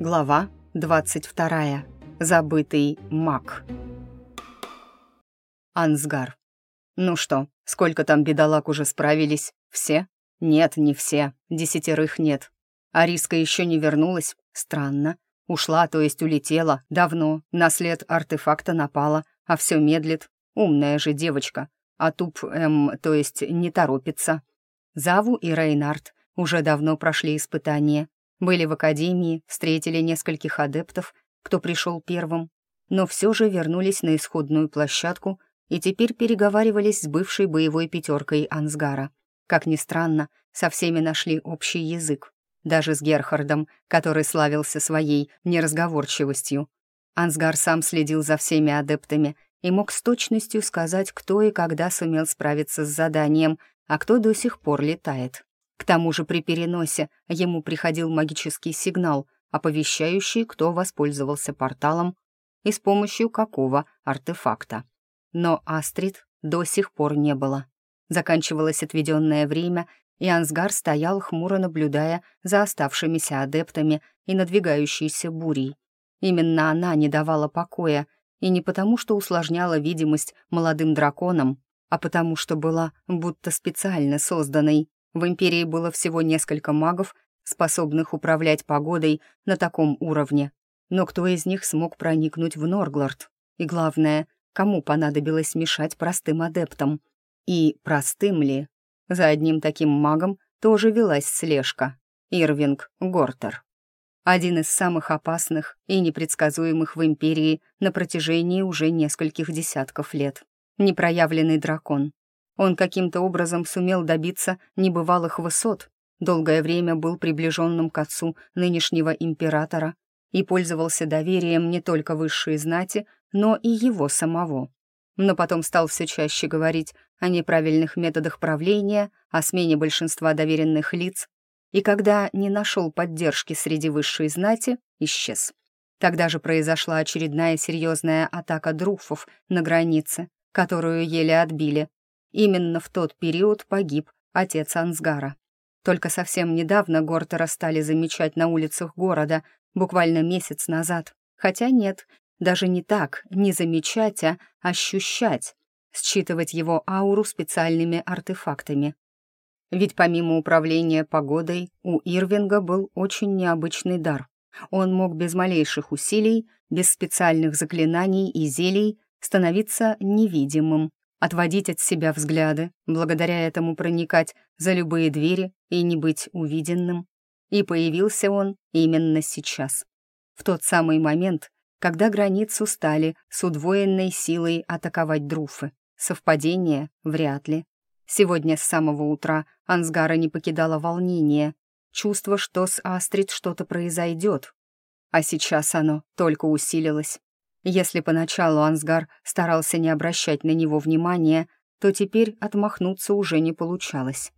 Глава 22. Забытый маг. Ансгар. Ну что, сколько там бедолаг уже справились? Все? Нет, не все. Десятерых нет. Ариска еще не вернулась? Странно. Ушла, то есть улетела. Давно. На след артефакта напала, а все медлит. Умная же девочка. А туп, эм, то есть не торопится. Заву и Рейнард уже давно прошли испытания. Были в академии, встретили нескольких адептов, кто пришел первым, но все же вернулись на исходную площадку и теперь переговаривались с бывшей боевой пятеркой Ансгара. Как ни странно, со всеми нашли общий язык. Даже с Герхардом, который славился своей неразговорчивостью. Ансгар сам следил за всеми адептами и мог с точностью сказать, кто и когда сумел справиться с заданием, а кто до сих пор летает. К тому же при переносе ему приходил магический сигнал, оповещающий, кто воспользовался порталом и с помощью какого артефакта. Но Астрид до сих пор не было. Заканчивалось отведенное время, и Ансгар стоял, хмуро наблюдая за оставшимися адептами и надвигающейся бурей. Именно она не давала покоя, и не потому, что усложняла видимость молодым драконам, а потому что была будто специально созданной. В Империи было всего несколько магов, способных управлять погодой на таком уровне. Но кто из них смог проникнуть в Норглард? И главное, кому понадобилось мешать простым адептам? И простым ли? За одним таким магом тоже велась слежка. Ирвинг Гортер. Один из самых опасных и непредсказуемых в Империи на протяжении уже нескольких десятков лет. Непроявленный дракон, он каким-то образом сумел добиться небывалых высот, долгое время был приближенным к отцу нынешнего императора и пользовался доверием не только высшей знати, но и его самого. Но потом стал все чаще говорить о неправильных методах правления, о смене большинства доверенных лиц, и когда не нашел поддержки среди высшей знати, исчез. Тогда же произошла очередная серьезная атака друфов на границе, которую еле отбили, Именно в тот период погиб отец Ансгара. Только совсем недавно Гортера стали замечать на улицах города, буквально месяц назад. Хотя нет, даже не так, не замечать, а ощущать, считывать его ауру специальными артефактами. Ведь помимо управления погодой, у Ирвинга был очень необычный дар. Он мог без малейших усилий, без специальных заклинаний и зелий становиться невидимым, отводить от себя взгляды, благодаря этому проникать за любые двери и не быть увиденным. И появился он именно сейчас. В тот самый момент, когда границу стали с удвоенной силой атаковать друфы. Совпадение? Вряд ли. Сегодня с самого утра Ансгара не покидало волнение, чувство, что с Астрид что-то произойдет. А сейчас оно только усилилось. Если поначалу Ансгар старался не обращать на него внимания, то теперь отмахнуться уже не получалось.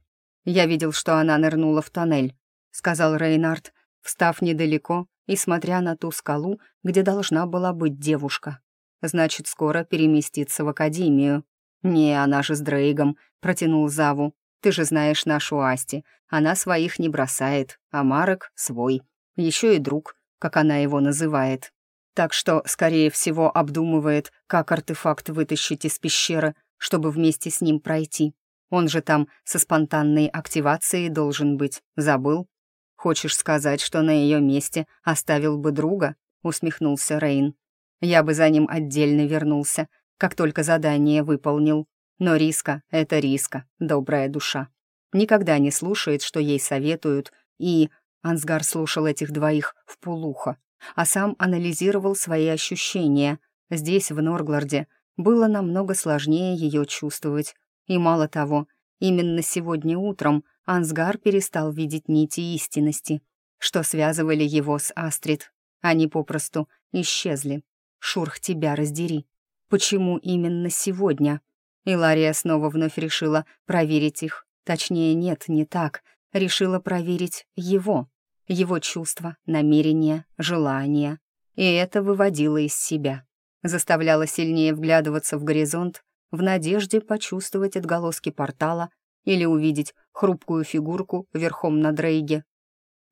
«Я видел, что она нырнула в тоннель», — сказал Рейнард, встав недалеко и смотря на ту скалу, где должна была быть девушка. «Значит, скоро переместиться в академию». «Не, она же с Дрейгом», — протянул Заву. «Ты же знаешь нашу Асти. Она своих не бросает, а Марок — свой. Еще и друг, как она его называет так что, скорее всего, обдумывает, как артефакт вытащить из пещеры, чтобы вместе с ним пройти. Он же там со спонтанной активацией должен быть. Забыл? Хочешь сказать, что на ее месте оставил бы друга? Усмехнулся Рейн. Я бы за ним отдельно вернулся, как только задание выполнил. Но риска — это риска, добрая душа. Никогда не слушает, что ей советуют, и... Ансгар слушал этих двоих в полухо, а сам анализировал свои ощущения. Здесь, в Норгларде, было намного сложнее ее чувствовать. И мало того, именно сегодня утром Ансгар перестал видеть нити истинности, что связывали его с Астрид. Они попросту исчезли. Шурх, тебя раздери. Почему именно сегодня? Илария снова вновь решила проверить их. Точнее, нет, не так. Решила проверить его его чувства, намерения, желания. И это выводило из себя. Заставляло сильнее вглядываться в горизонт, в надежде почувствовать отголоски портала или увидеть хрупкую фигурку верхом на Дрейге.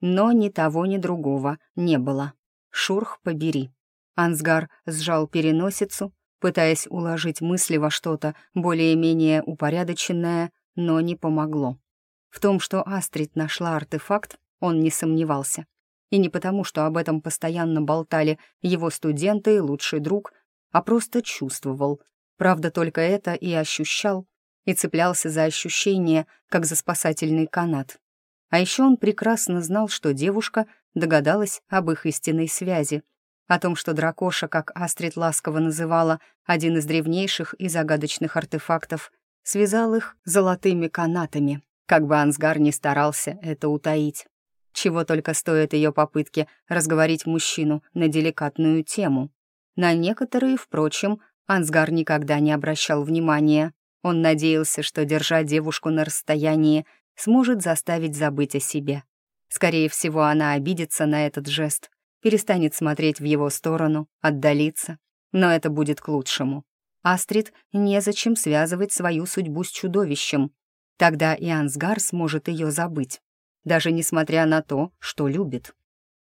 но ни того, ни другого не было. Шурх побери. Ансгар сжал переносицу, пытаясь уложить мысли во что-то более-менее упорядоченное, но не помогло. В том, что Астрид нашла артефакт, он не сомневался. И не потому, что об этом постоянно болтали его студенты и лучший друг, а просто чувствовал. Правда, только это и ощущал, и цеплялся за ощущение, как за спасательный канат. А еще он прекрасно знал, что девушка догадалась об их истинной связи, о том, что дракоша, как Астрид ласково называла, один из древнейших и загадочных артефактов, связал их золотыми канатами, как бы Ансгар не старался это утаить. Чего только стоят ее попытки разговорить мужчину на деликатную тему. На некоторые, впрочем, Ансгар никогда не обращал внимания. Он надеялся, что, держа девушку на расстоянии, сможет заставить забыть о себе. Скорее всего, она обидится на этот жест, перестанет смотреть в его сторону, отдалится. Но это будет к лучшему. Астрид незачем связывать свою судьбу с чудовищем. Тогда и Ансгар сможет ее забыть, даже несмотря на то, что любит.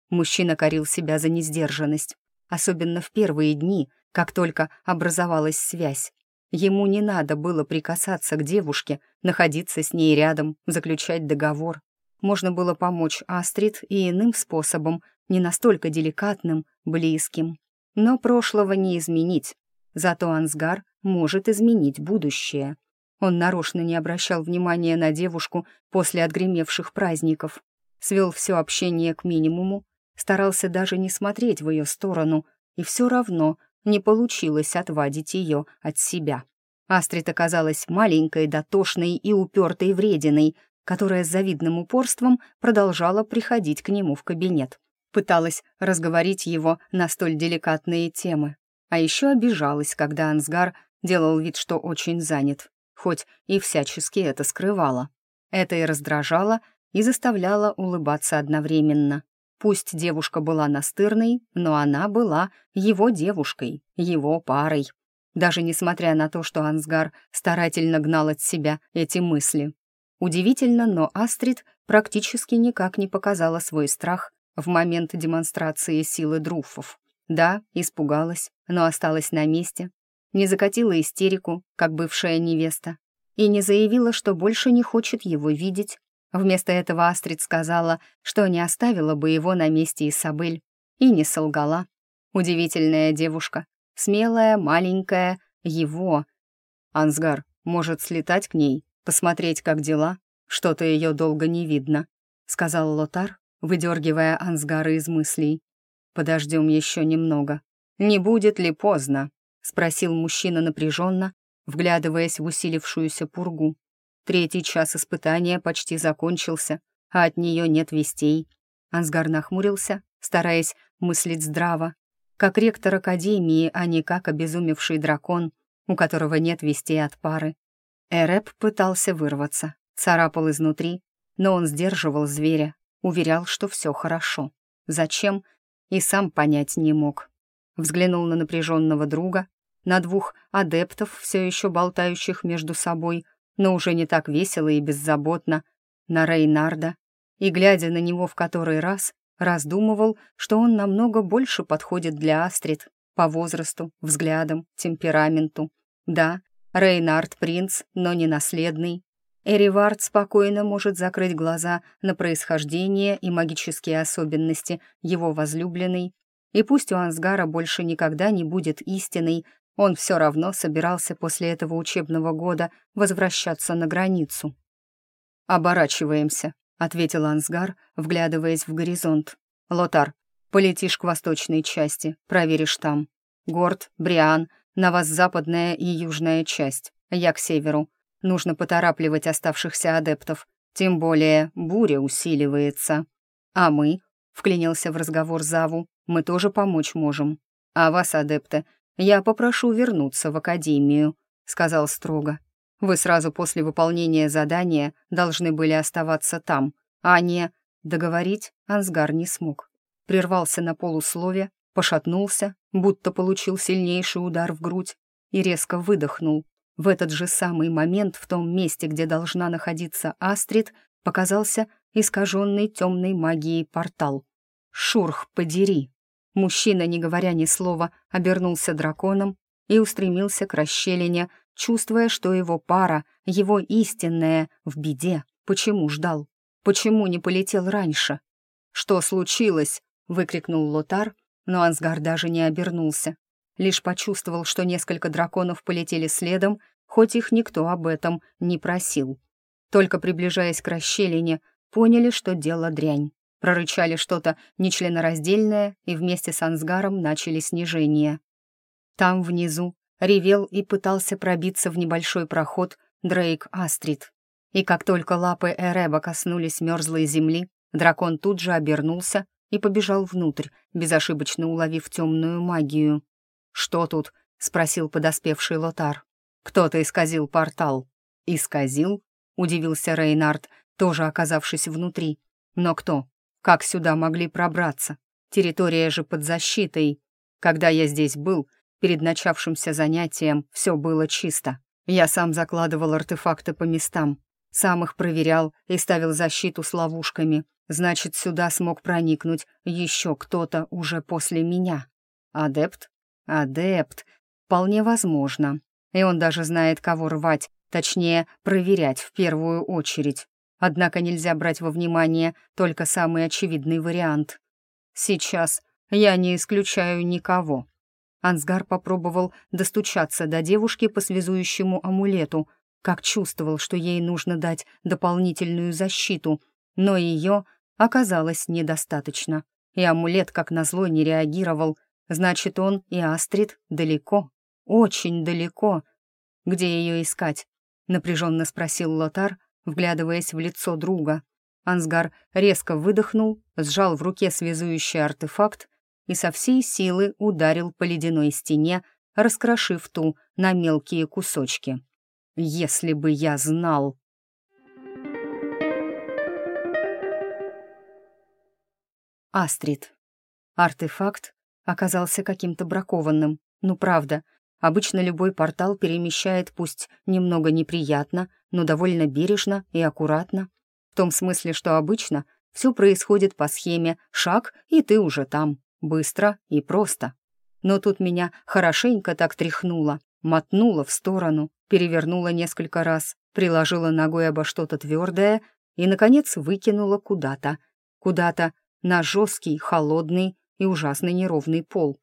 Мужчина корил себя за несдержанность, особенно в первые дни, как только образовалась связь. Ему не надо было прикасаться к девушке, находиться с ней рядом, заключать договор. Можно было помочь Астрид и иным способом, не настолько деликатным, близким. Но прошлого не изменить. Зато Ансгар может изменить будущее. Он нарочно не обращал внимания на девушку после отгремевших праздников. Свел все общение к минимуму, старался даже не смотреть в ее сторону, и все равно не получилось отвадить ее от себя. Астрид оказалась маленькой, дотошной и упертой врединой, которая с завидным упорством продолжала приходить к нему в кабинет. Пыталась разговорить его на столь деликатные темы. А еще обижалась, когда Ансгар делал вид, что очень занят, хоть и всячески это скрывала. Это и раздражало, и заставляло улыбаться одновременно. Пусть девушка была настырной, но она была его девушкой, его парой. Даже несмотря на то, что Ансгар старательно гнал от себя эти мысли. Удивительно, но Астрид практически никак не показала свой страх в момент демонстрации силы друфов. Да, испугалась, но осталась на месте, не закатила истерику, как бывшая невеста, и не заявила, что больше не хочет его видеть, Вместо этого Астрид сказала, что не оставила бы его на месте Исабель, и не солгала. Удивительная девушка, смелая, маленькая, его. Ансгар может слетать к ней, посмотреть, как дела. Что-то ее долго не видно, сказал Лотар, выдергивая Ансгара из мыслей. Подождем еще немного. Не будет ли поздно? Спросил мужчина напряженно, вглядываясь в усилившуюся пургу. Третий час испытания почти закончился, а от нее нет вестей. Ансгар нахмурился, стараясь мыслить здраво. Как ректор Академии, а не как обезумевший дракон, у которого нет вестей от пары. Эреп пытался вырваться, царапал изнутри, но он сдерживал зверя, уверял, что все хорошо. Зачем? И сам понять не мог. Взглянул на напряженного друга, на двух адептов, все еще болтающих между собой, но уже не так весело и беззаботно, на Рейнарда, и, глядя на него в который раз, раздумывал, что он намного больше подходит для Астрид по возрасту, взглядам, темпераменту. Да, Рейнард принц, но не наследный. Эривард спокойно может закрыть глаза на происхождение и магические особенности его возлюбленной, и пусть у Ансгара больше никогда не будет истиной, он все равно собирался после этого учебного года возвращаться на границу. «Оборачиваемся», — ответил Ансгар, вглядываясь в горизонт. «Лотар, полетишь к восточной части, проверишь там. Горд, Бриан, на вас западная и южная часть, я к северу. Нужно поторапливать оставшихся адептов, тем более буря усиливается. А мы, — вклинился в разговор Заву, — мы тоже помочь можем. А вас, адепты, «Я попрошу вернуться в академию», — сказал строго. «Вы сразу после выполнения задания должны были оставаться там, а не...» Договорить Ансгар не смог. Прервался на полуслове, пошатнулся, будто получил сильнейший удар в грудь и резко выдохнул. В этот же самый момент в том месте, где должна находиться Астрид, показался искаженный темной магией портал. «Шурх, подери!» Мужчина, не говоря ни слова, обернулся драконом и устремился к расщелине, чувствуя, что его пара, его истинная, в беде. Почему ждал? Почему не полетел раньше? «Что случилось?» — выкрикнул Лотар, но Ансгар даже не обернулся. Лишь почувствовал, что несколько драконов полетели следом, хоть их никто об этом не просил. Только приближаясь к расщелине, поняли, что дело дрянь. Прорычали что-то нечленораздельное и вместе с Ансгаром начали снижение. Там внизу ревел и пытался пробиться в небольшой проход Дрейк Астрид. И как только лапы Эреба коснулись мерзлой земли, дракон тут же обернулся и побежал внутрь, безошибочно уловив темную магию. «Что тут?» — спросил подоспевший Лотар. «Кто-то исказил портал». «Исказил?» — удивился Рейнард, тоже оказавшись внутри. «Но кто? Как сюда могли пробраться? Территория же под защитой. Когда я здесь был, перед начавшимся занятием все было чисто. Я сам закладывал артефакты по местам, сам их проверял и ставил защиту с ловушками. Значит, сюда смог проникнуть еще кто-то уже после меня. Адепт? Адепт. Вполне возможно. И он даже знает, кого рвать, точнее, проверять в первую очередь. Однако нельзя брать во внимание только самый очевидный вариант. Сейчас я не исключаю никого. Ансгар попробовал достучаться до девушки по связующему амулету, как чувствовал, что ей нужно дать дополнительную защиту, но ее оказалось недостаточно. И амулет, как назло, не реагировал. Значит, он и Астрид далеко, очень далеко. Где ее искать? Напряженно спросил Лотар, вглядываясь в лицо друга. Ансгар резко выдохнул, сжал в руке связующий артефакт и со всей силы ударил по ледяной стене, раскрошив ту на мелкие кусочки. «Если бы я знал!» Астрид. Артефакт оказался каким-то бракованным. Ну, правда, Обычно любой портал перемещает пусть немного неприятно, но довольно бережно и аккуратно. В том смысле, что обычно все происходит по схеме «шаг, и ты уже там», быстро и просто. Но тут меня хорошенько так тряхнуло, мотнуло в сторону, перевернуло несколько раз, приложила ногой обо что-то твердое и, наконец, выкинула куда-то. Куда-то на жесткий, холодный и ужасно неровный пол.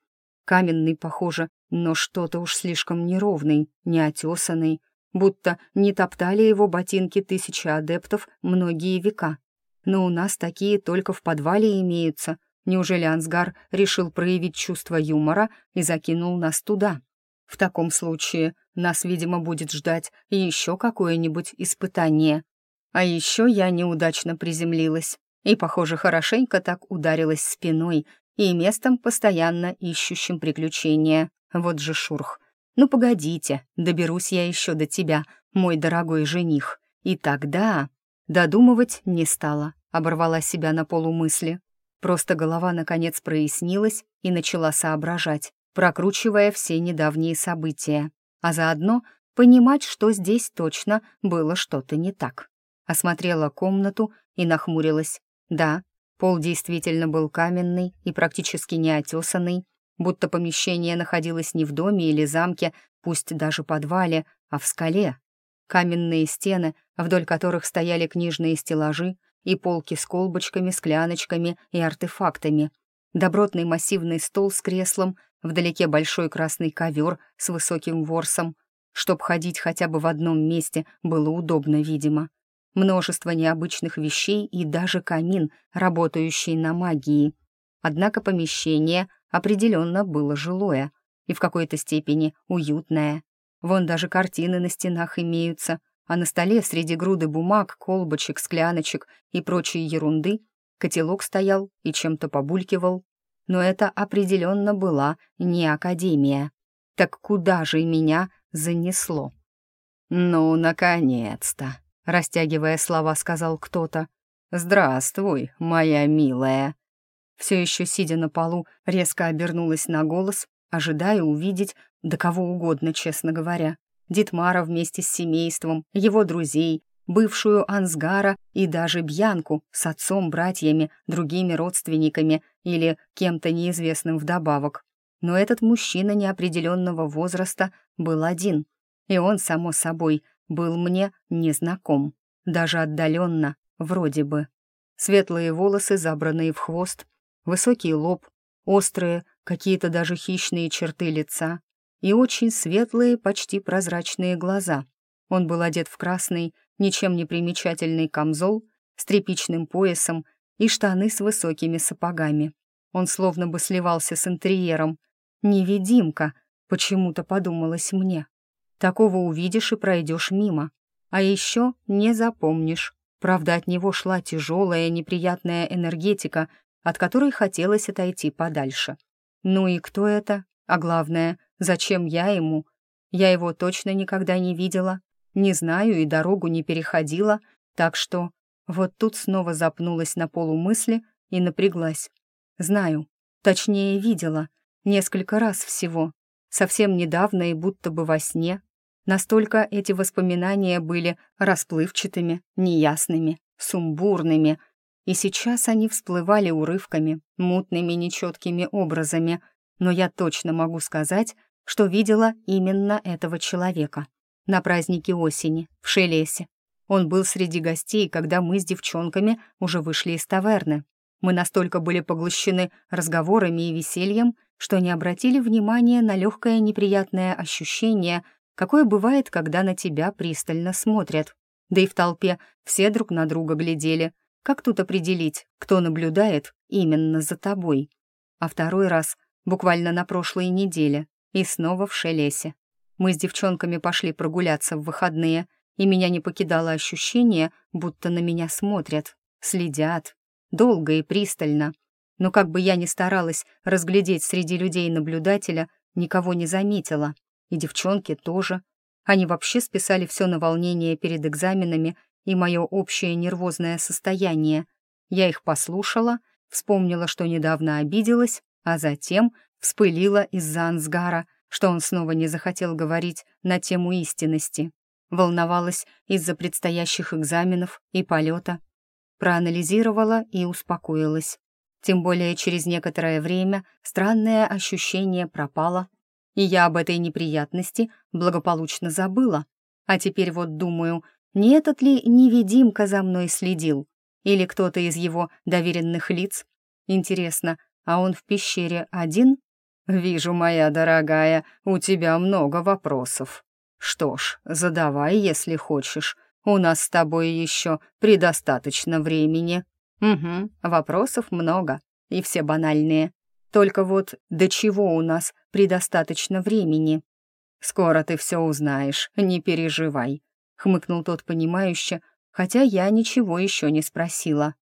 Каменный, похоже, но что-то уж слишком неровный, неотесанный, будто не топтали его ботинки тысячи адептов многие века. Но у нас такие только в подвале имеются. Неужели Ансгар решил проявить чувство юмора и закинул нас туда? В таком случае нас, видимо, будет ждать еще какое-нибудь испытание. А еще я неудачно приземлилась и, похоже, хорошенько так ударилась спиной и местом, постоянно ищущим приключения. Вот же шурх. Ну погодите, доберусь я еще до тебя, мой дорогой жених. И тогда... Додумывать не стала, оборвала себя на полумысли. Просто голова наконец прояснилась и начала соображать, прокручивая все недавние события, а заодно понимать, что здесь точно было что-то не так. Осмотрела комнату и нахмурилась. Да, пол действительно был каменный и практически неотесанный, будто помещение находилось не в доме или замке, пусть даже подвале, а в скале. Каменные стены, вдоль которых стояли книжные стеллажи и полки с колбочками, скляночками и артефактами. Добротный массивный стол с креслом, вдалеке большой красный ковер с высоким ворсом. Чтоб ходить хотя бы в одном месте, было удобно, видимо. Множество необычных вещей и даже камин, работающий на магии. Однако помещение определенно было жилое и в какой-то степени уютное. Вон даже картины на стенах имеются, а на столе среди груды бумаг, колбочек, скляночек и прочей ерунды котелок стоял и чем-то побулькивал. Но это определенно была не академия. Так куда же меня занесло? «Ну, наконец-то!» — растягивая слова, сказал кто-то. «Здравствуй, моя милая!» Все еще сидя на полу, резко обернулась на голос, ожидая увидеть, да кого угодно, честно говоря. Дитмара вместе с семейством, его друзей, бывшую Ансгара и даже Бьянку с отцом, братьями, другими родственниками или кем-то неизвестным вдобавок. Но этот мужчина неопределенного возраста был один, и он, само собой, был мне незнаком, даже отдаленно, вроде бы. Светлые волосы, забранные в хвост, высокий лоб, острые, какие-то даже хищные черты лица и очень светлые, почти прозрачные глаза. Он был одет в красный, ничем не примечательный камзол с тряпичным поясом и штаны с высокими сапогами. Он словно бы сливался с интерьером. «Невидимка», — почему-то подумалось мне. Такого увидишь и пройдешь мимо. А еще не запомнишь. Правда, от него шла тяжелая, неприятная энергетика, от которой хотелось отойти подальше. Ну и кто это? А главное, зачем я ему? Я его точно никогда не видела, не знаю и дорогу не переходила, так что вот тут снова запнулась на полумысли и напряглась. Знаю, точнее видела, несколько раз всего, совсем недавно и будто бы во сне. Настолько эти воспоминания были расплывчатыми, неясными, сумбурными, и сейчас они всплывали урывками, мутными нечеткими образами, но я точно могу сказать, что видела именно этого человека. На празднике осени, в Шелесе. Он был среди гостей, когда мы с девчонками уже вышли из таверны. Мы настолько были поглощены разговорами и весельем, что не обратили внимания на легкое неприятное ощущение, какое бывает, когда на тебя пристально смотрят. Да и в толпе все друг на друга глядели, как тут определить, кто наблюдает именно за тобой? А второй раз, буквально на прошлой неделе, и снова в Шелесе. Мы с девчонками пошли прогуляться в выходные, и меня не покидало ощущение, будто на меня смотрят, следят, долго и пристально. Но как бы я ни старалась разглядеть среди людей наблюдателя, никого не заметила. И девчонки тоже. Они вообще списали все на волнение перед экзаменами и мое общее нервозное состояние. Я их послушала, вспомнила, что недавно обиделась, а затем вспылила из-за Ансгара, что он снова не захотел говорить на тему истинности. Волновалась из-за предстоящих экзаменов и полета. Проанализировала и успокоилась. Тем более через некоторое время странное ощущение пропало, и я об этой неприятности благополучно забыла. А теперь вот думаю, не этот ли невидимка за мной следил? Или кто-то из его доверенных лиц? Интересно, а он в пещере один? Вижу, моя дорогая, у тебя много вопросов. Что ж, задавай, если хочешь. У нас с тобой еще предостаточно времени. Угу, вопросов много, и все банальные. Только вот до чего у нас предостаточно времени? Скоро ты все узнаешь, не переживай хмыкнул тот понимающе, хотя я ничего еще не спросила.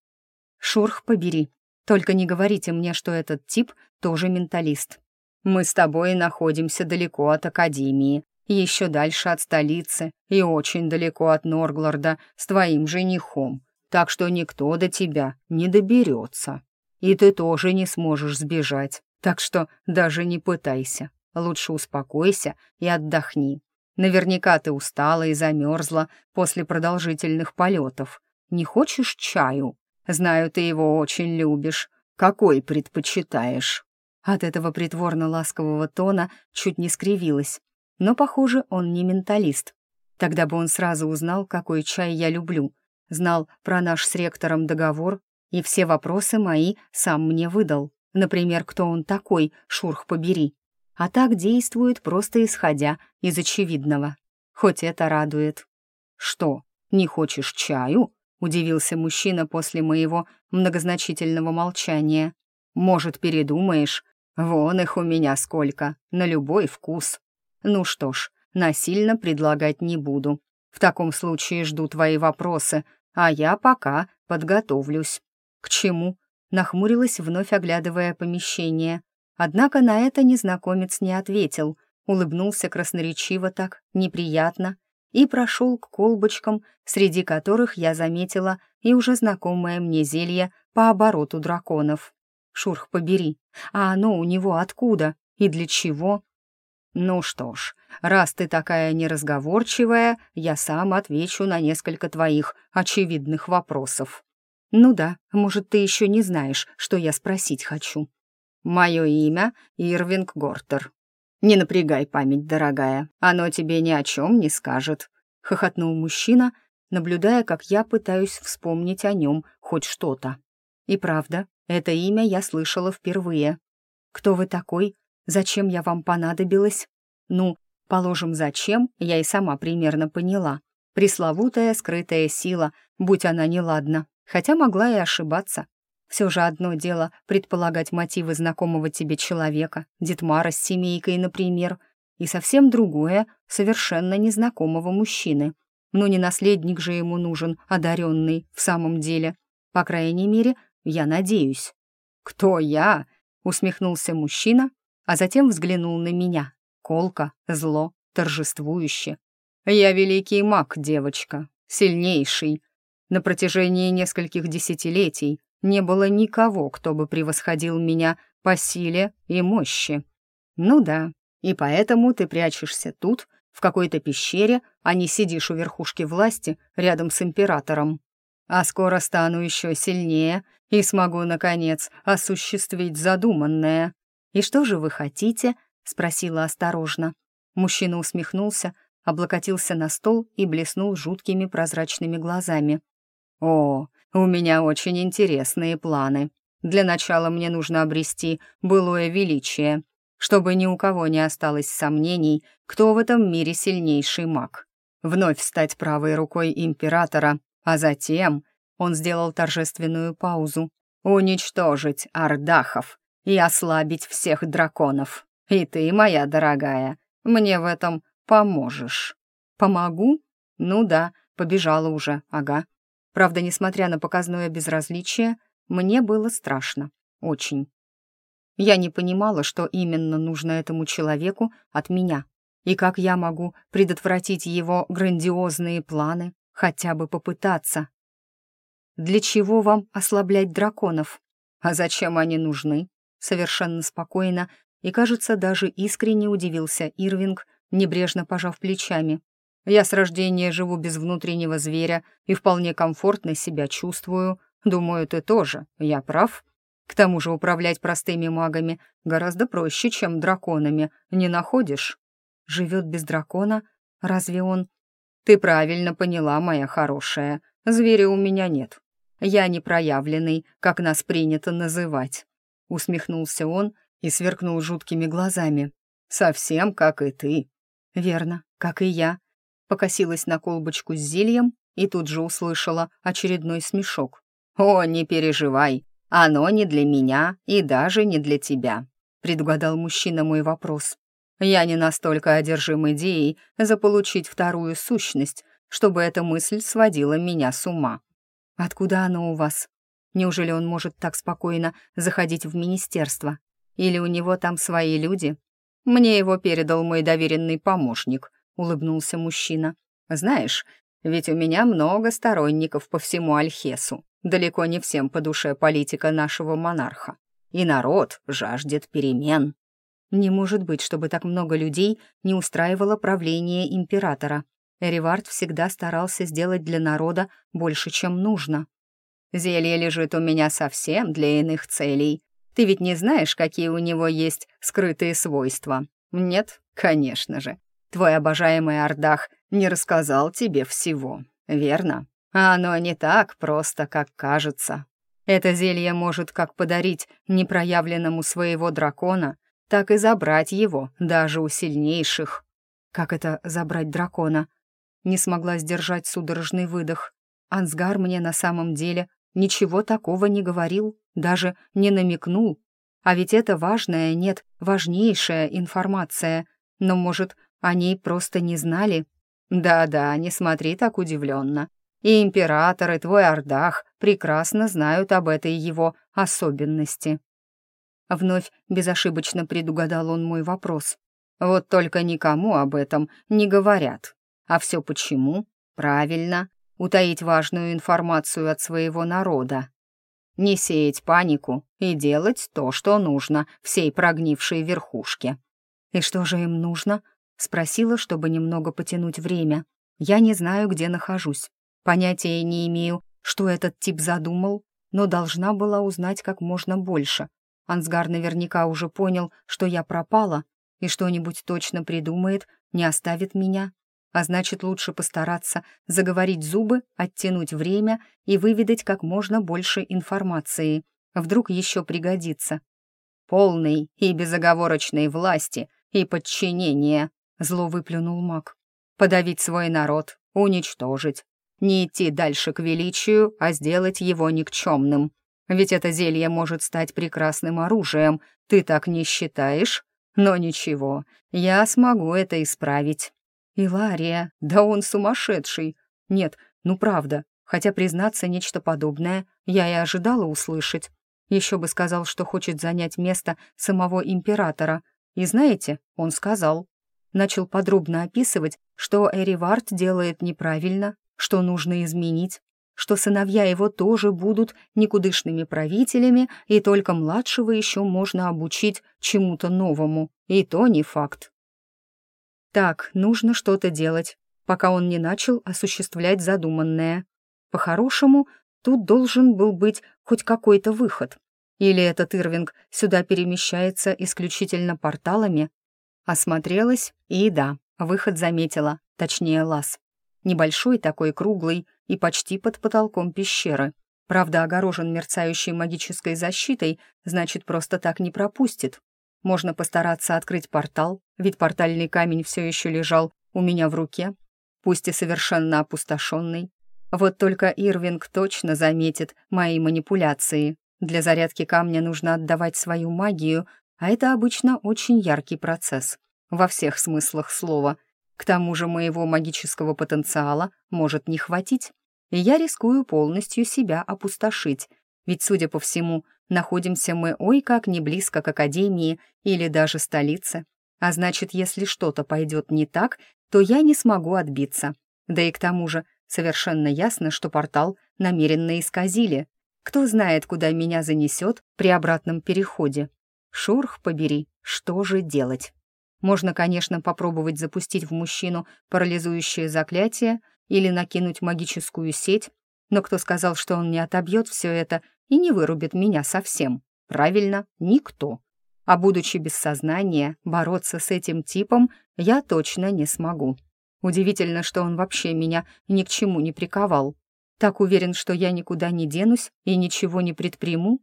«Шурх, побери. Только не говорите мне, что этот тип тоже менталист. Мы с тобой находимся далеко от Академии, еще дальше от столицы и очень далеко от Норглорда с твоим женихом, так что никто до тебя не доберется. И ты тоже не сможешь сбежать, так что даже не пытайся. Лучше успокойся и отдохни. Наверняка ты устала и замерзла после продолжительных полетов. Не хочешь чаю? Знаю, ты его очень любишь. Какой предпочитаешь?» От этого притворно-ласкового тона чуть не скривилась. Но, похоже, он не менталист. Тогда бы он сразу узнал, какой чай я люблю. Знал про наш с ректором договор, и все вопросы мои сам мне выдал. Например, кто он такой, шурх побери а так действует просто исходя из очевидного. Хоть это радует. «Что, не хочешь чаю?» — удивился мужчина после моего многозначительного молчания. «Может, передумаешь? Вон их у меня сколько, на любой вкус. Ну что ж, насильно предлагать не буду. В таком случае жду твои вопросы, а я пока подготовлюсь». «К чему?» — нахмурилась, вновь оглядывая помещение. Однако на это незнакомец не ответил, улыбнулся красноречиво так, неприятно, и прошел к колбочкам, среди которых я заметила и уже знакомое мне зелье по обороту драконов. Шурх побери, а оно у него откуда и для чего? Ну что ж, раз ты такая неразговорчивая, я сам отвечу на несколько твоих очевидных вопросов. Ну да, может, ты еще не знаешь, что я спросить хочу. Мое имя Ирвинг Гортер. Не напрягай память, дорогая, оно тебе ни о чем не скажет. Хохотнул мужчина, наблюдая, как я пытаюсь вспомнить о нем хоть что-то. И правда, это имя я слышала впервые. Кто вы такой? Зачем я вам понадобилась? Ну, положим, зачем, я и сама примерно поняла. Пресловутая скрытая сила, будь она неладна, хотя могла и ошибаться. Все же одно дело предполагать мотивы знакомого тебе человека, Детмара с семейкой, например, и совсем другое — совершенно незнакомого мужчины. Но не наследник же ему нужен, одаренный, в самом деле. По крайней мере, я надеюсь. «Кто я?» — усмехнулся мужчина а затем взглянул на меня. Колко, зло, торжествующе. «Я великий маг, девочка, сильнейший. На протяжении нескольких десятилетий не было никого, кто бы превосходил меня по силе и мощи. Ну да, и поэтому ты прячешься тут, в какой-то пещере, а не сидишь у верхушки власти рядом с императором. А скоро стану еще сильнее и смогу, наконец, осуществить задуманное. «И что же вы хотите?» — спросила осторожно. Мужчина усмехнулся, облокотился на стол и блеснул жуткими прозрачными глазами. «О, у меня очень интересные планы. Для начала мне нужно обрести былое величие, чтобы ни у кого не осталось сомнений, кто в этом мире сильнейший маг. Вновь стать правой рукой императора, а затем...» Он сделал торжественную паузу. «Уничтожить Ардахов, и ослабить всех драконов. И ты, моя дорогая, мне в этом поможешь». «Помогу?» «Ну да, побежала уже, ага». Правда, несмотря на показное безразличие, мне было страшно. Очень. Я не понимала, что именно нужно этому человеку от меня, и как я могу предотвратить его грандиозные планы, хотя бы попытаться. Для чего вам ослаблять драконов? А зачем они нужны? совершенно спокойно и, кажется, даже искренне удивился Ирвинг, небрежно пожав плечами. «Я с рождения живу без внутреннего зверя и вполне комфортно себя чувствую. Думаю, ты тоже. Я прав?» К тому же управлять простыми магами гораздо проще, чем драконами, не находишь? Живет без дракона? Разве он... Ты правильно поняла, моя хорошая. Зверя у меня нет. Я не проявленный, как нас принято называть усмехнулся он и сверкнул жуткими глазами. «Совсем как и ты». «Верно, как и я». Покосилась на колбочку с зельем и тут же услышала очередной смешок. «О, не переживай, оно не для меня и даже не для тебя», предугадал мужчина мой вопрос. «Я не настолько одержим идеей заполучить вторую сущность, чтобы эта мысль сводила меня с ума». «Откуда оно у вас?» Неужели он может так спокойно заходить в министерство? Или у него там свои люди? Мне его передал мой доверенный помощник, улыбнулся мужчина. Знаешь, ведь у меня много сторонников по всему Альхесу. Далеко не всем по душе политика нашего монарха. И народ жаждет перемен. Не может быть, чтобы так много людей не устраивало правление императора. Эривард всегда старался сделать для народа больше, чем нужно. Зелье лежит у меня совсем для иных целей. Ты ведь не знаешь, какие у него есть скрытые свойства? Нет, конечно же. Твой обожаемый Ардах не рассказал тебе всего, верно? А оно не так просто, как кажется. Это зелье может как подарить непроявленному своего дракона, так и забрать его, даже у сильнейших. Как это забрать дракона? Не смогла сдержать судорожный выдох. Ансгар мне на самом деле ничего такого не говорил, даже не намекнул. А ведь это важная, нет, важнейшая информация. Но, может, о ней просто не знали? Да-да, не смотри так удивленно. И император, и твой Ордах прекрасно знают об этой его особенности. Вновь безошибочно предугадал он мой вопрос. Вот только никому об этом не говорят. А все почему? Правильно, утаить важную информацию от своего народа. Не сеять панику и делать то, что нужно всей прогнившей верхушке. «И что же им нужно?» — спросила, чтобы немного потянуть время. «Я не знаю, где нахожусь. Понятия не имею, что этот тип задумал, но должна была узнать как можно больше. Ансгар наверняка уже понял, что я пропала, и что-нибудь точно придумает, не оставит меня. А значит, лучше постараться заговорить зубы, оттянуть время и выведать как можно больше информации. Вдруг еще пригодится. «Полной и безоговорочной власти и подчинения», — зло выплюнул маг. «Подавить свой народ, уничтожить. Не идти дальше к величию, а сделать его никчемным. Ведь это зелье может стать прекрасным оружием, ты так не считаешь? Но ничего, я смогу это исправить. Илария, да он сумасшедший. Нет, ну правда, хотя признаться нечто подобное я и ожидала услышать. Еще бы сказал, что хочет занять место самого императора. И знаете, он сказал. Начал подробно описывать, что Эривард делает неправильно, что нужно изменить, что сыновья его тоже будут никудышными правителями, и только младшего еще можно обучить чему-то новому, и то не факт. Так, нужно что-то делать, пока он не начал осуществлять задуманное. По-хорошему, тут должен был быть хоть какой-то выход. Или этот Ирвинг сюда перемещается исключительно порталами? Осмотрелась, и да, выход заметила, точнее лаз. Небольшой такой, круглый, и почти под потолком пещеры. Правда, огорожен мерцающей магической защитой, значит, просто так не пропустит. Можно постараться открыть портал, ведь портальный камень все еще лежал у меня в руке, пусть и совершенно опустошенный. Вот только Ирвинг точно заметит мои манипуляции. Для зарядки камня нужно отдавать свою магию, а это обычно очень яркий процесс. Во всех смыслах слова. К тому же моего магического потенциала может не хватить и я рискую полностью себя опустошить, ведь, судя по всему, находимся мы ой как не близко к Академии или даже столице, а значит, если что-то пойдет не так, то я не смогу отбиться. Да и к тому же совершенно ясно, что портал намеренно исказили. Кто знает, куда меня занесет при обратном переходе. Шурх побери, что же делать? Можно, конечно, попробовать запустить в мужчину парализующее заклятие или накинуть магическую сеть, но кто сказал, что он не отобьет все это и не вырубит меня совсем? Правильно, никто. А будучи без сознания, бороться с этим типом я точно не смогу. Удивительно, что он вообще меня ни к чему не приковал. Так уверен, что я никуда не денусь и ничего не предприму?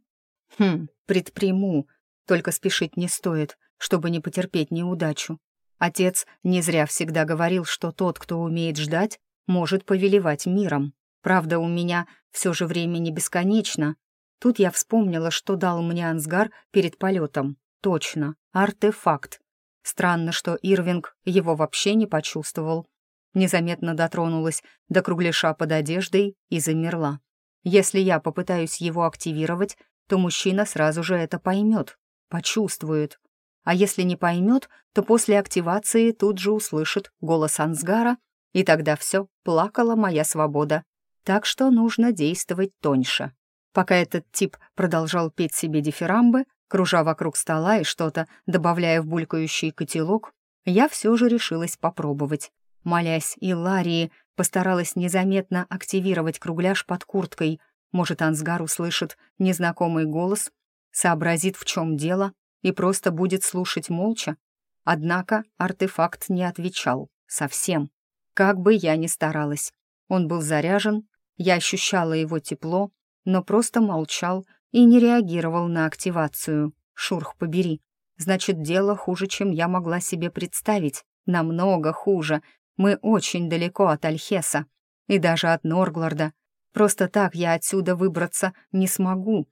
Хм, предприму. Только спешить не стоит, чтобы не потерпеть неудачу. Отец не зря всегда говорил, что тот, кто умеет ждать, может повелевать миром. Правда, у меня все же время не бесконечно. Тут я вспомнила, что дал мне Ансгар перед полетом. Точно, артефакт. Странно, что Ирвинг его вообще не почувствовал. Незаметно дотронулась до кругляша под одеждой и замерла. Если я попытаюсь его активировать, то мужчина сразу же это поймет, почувствует. А если не поймет, то после активации тут же услышит голос Ансгара и тогда все, плакала моя свобода. Так что нужно действовать тоньше. Пока этот тип продолжал петь себе дифирамбы, кружа вокруг стола и что-то добавляя в булькающий котелок, я все же решилась попробовать. Молясь и Ларии, постаралась незаметно активировать кругляш под курткой. Может, Ансгар услышит незнакомый голос, сообразит, в чем дело, и просто будет слушать молча. Однако артефакт не отвечал. Совсем. Как бы я ни старалась. Он был заряжен, я ощущала его тепло, но просто молчал и не реагировал на активацию. Шурх побери. Значит, дело хуже, чем я могла себе представить. Намного хуже. Мы очень далеко от Альхеса. И даже от Норгларда. Просто так я отсюда выбраться не смогу.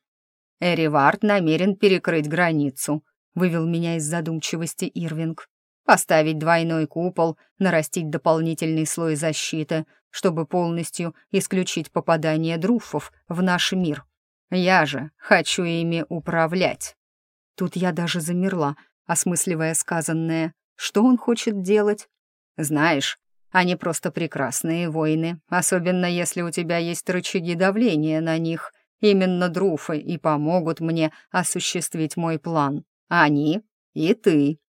Эривард намерен перекрыть границу, вывел меня из задумчивости Ирвинг. Поставить двойной купол, нарастить дополнительный слой защиты, чтобы полностью исключить попадание друфов в наш мир. Я же хочу ими управлять. Тут я даже замерла, осмысливая сказанное. Что он хочет делать? Знаешь, они просто прекрасные воины, особенно если у тебя есть рычаги давления на них. Именно друфы и помогут мне осуществить мой план. Они и ты.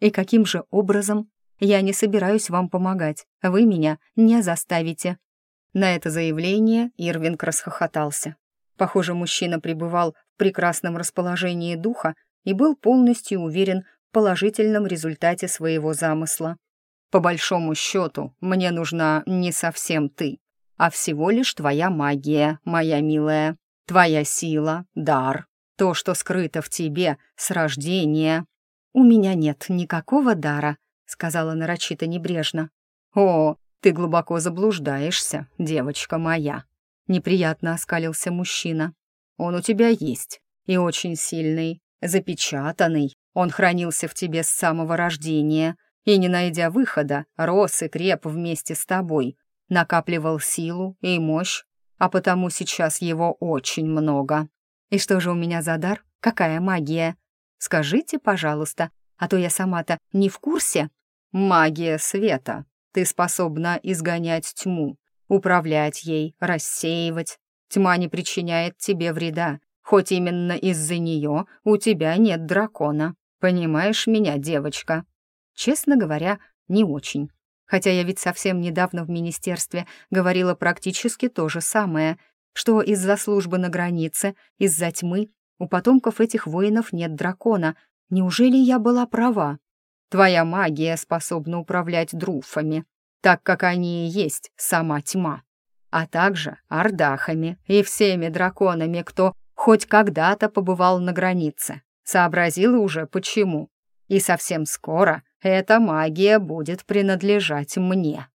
И каким же образом? Я не собираюсь вам помогать. Вы меня не заставите». На это заявление Ирвинг расхохотался. Похоже, мужчина пребывал в прекрасном расположении духа и был полностью уверен в положительном результате своего замысла. «По большому счету, мне нужна не совсем ты, а всего лишь твоя магия, моя милая, твоя сила, дар, то, что скрыто в тебе с рождения». «У меня нет никакого дара», — сказала нарочито небрежно. «О, ты глубоко заблуждаешься, девочка моя», — неприятно оскалился мужчина. «Он у тебя есть, и очень сильный, запечатанный. Он хранился в тебе с самого рождения, и, не найдя выхода, рос и креп вместе с тобой, накапливал силу и мощь, а потому сейчас его очень много. И что же у меня за дар? Какая магия? Скажите, пожалуйста, а то я сама-то не в курсе. Магия света. Ты способна изгонять тьму, управлять ей, рассеивать. Тьма не причиняет тебе вреда, хоть именно из-за нее у тебя нет дракона. Понимаешь меня, девочка? Честно говоря, не очень. Хотя я ведь совсем недавно в министерстве говорила практически то же самое, что из-за службы на границе, из-за тьмы, у потомков этих воинов нет дракона. Неужели я была права? Твоя магия способна управлять друфами, так как они и есть сама тьма, а также ардахами и всеми драконами, кто хоть когда-то побывал на границе. Сообразила уже почему. И совсем скоро эта магия будет принадлежать мне.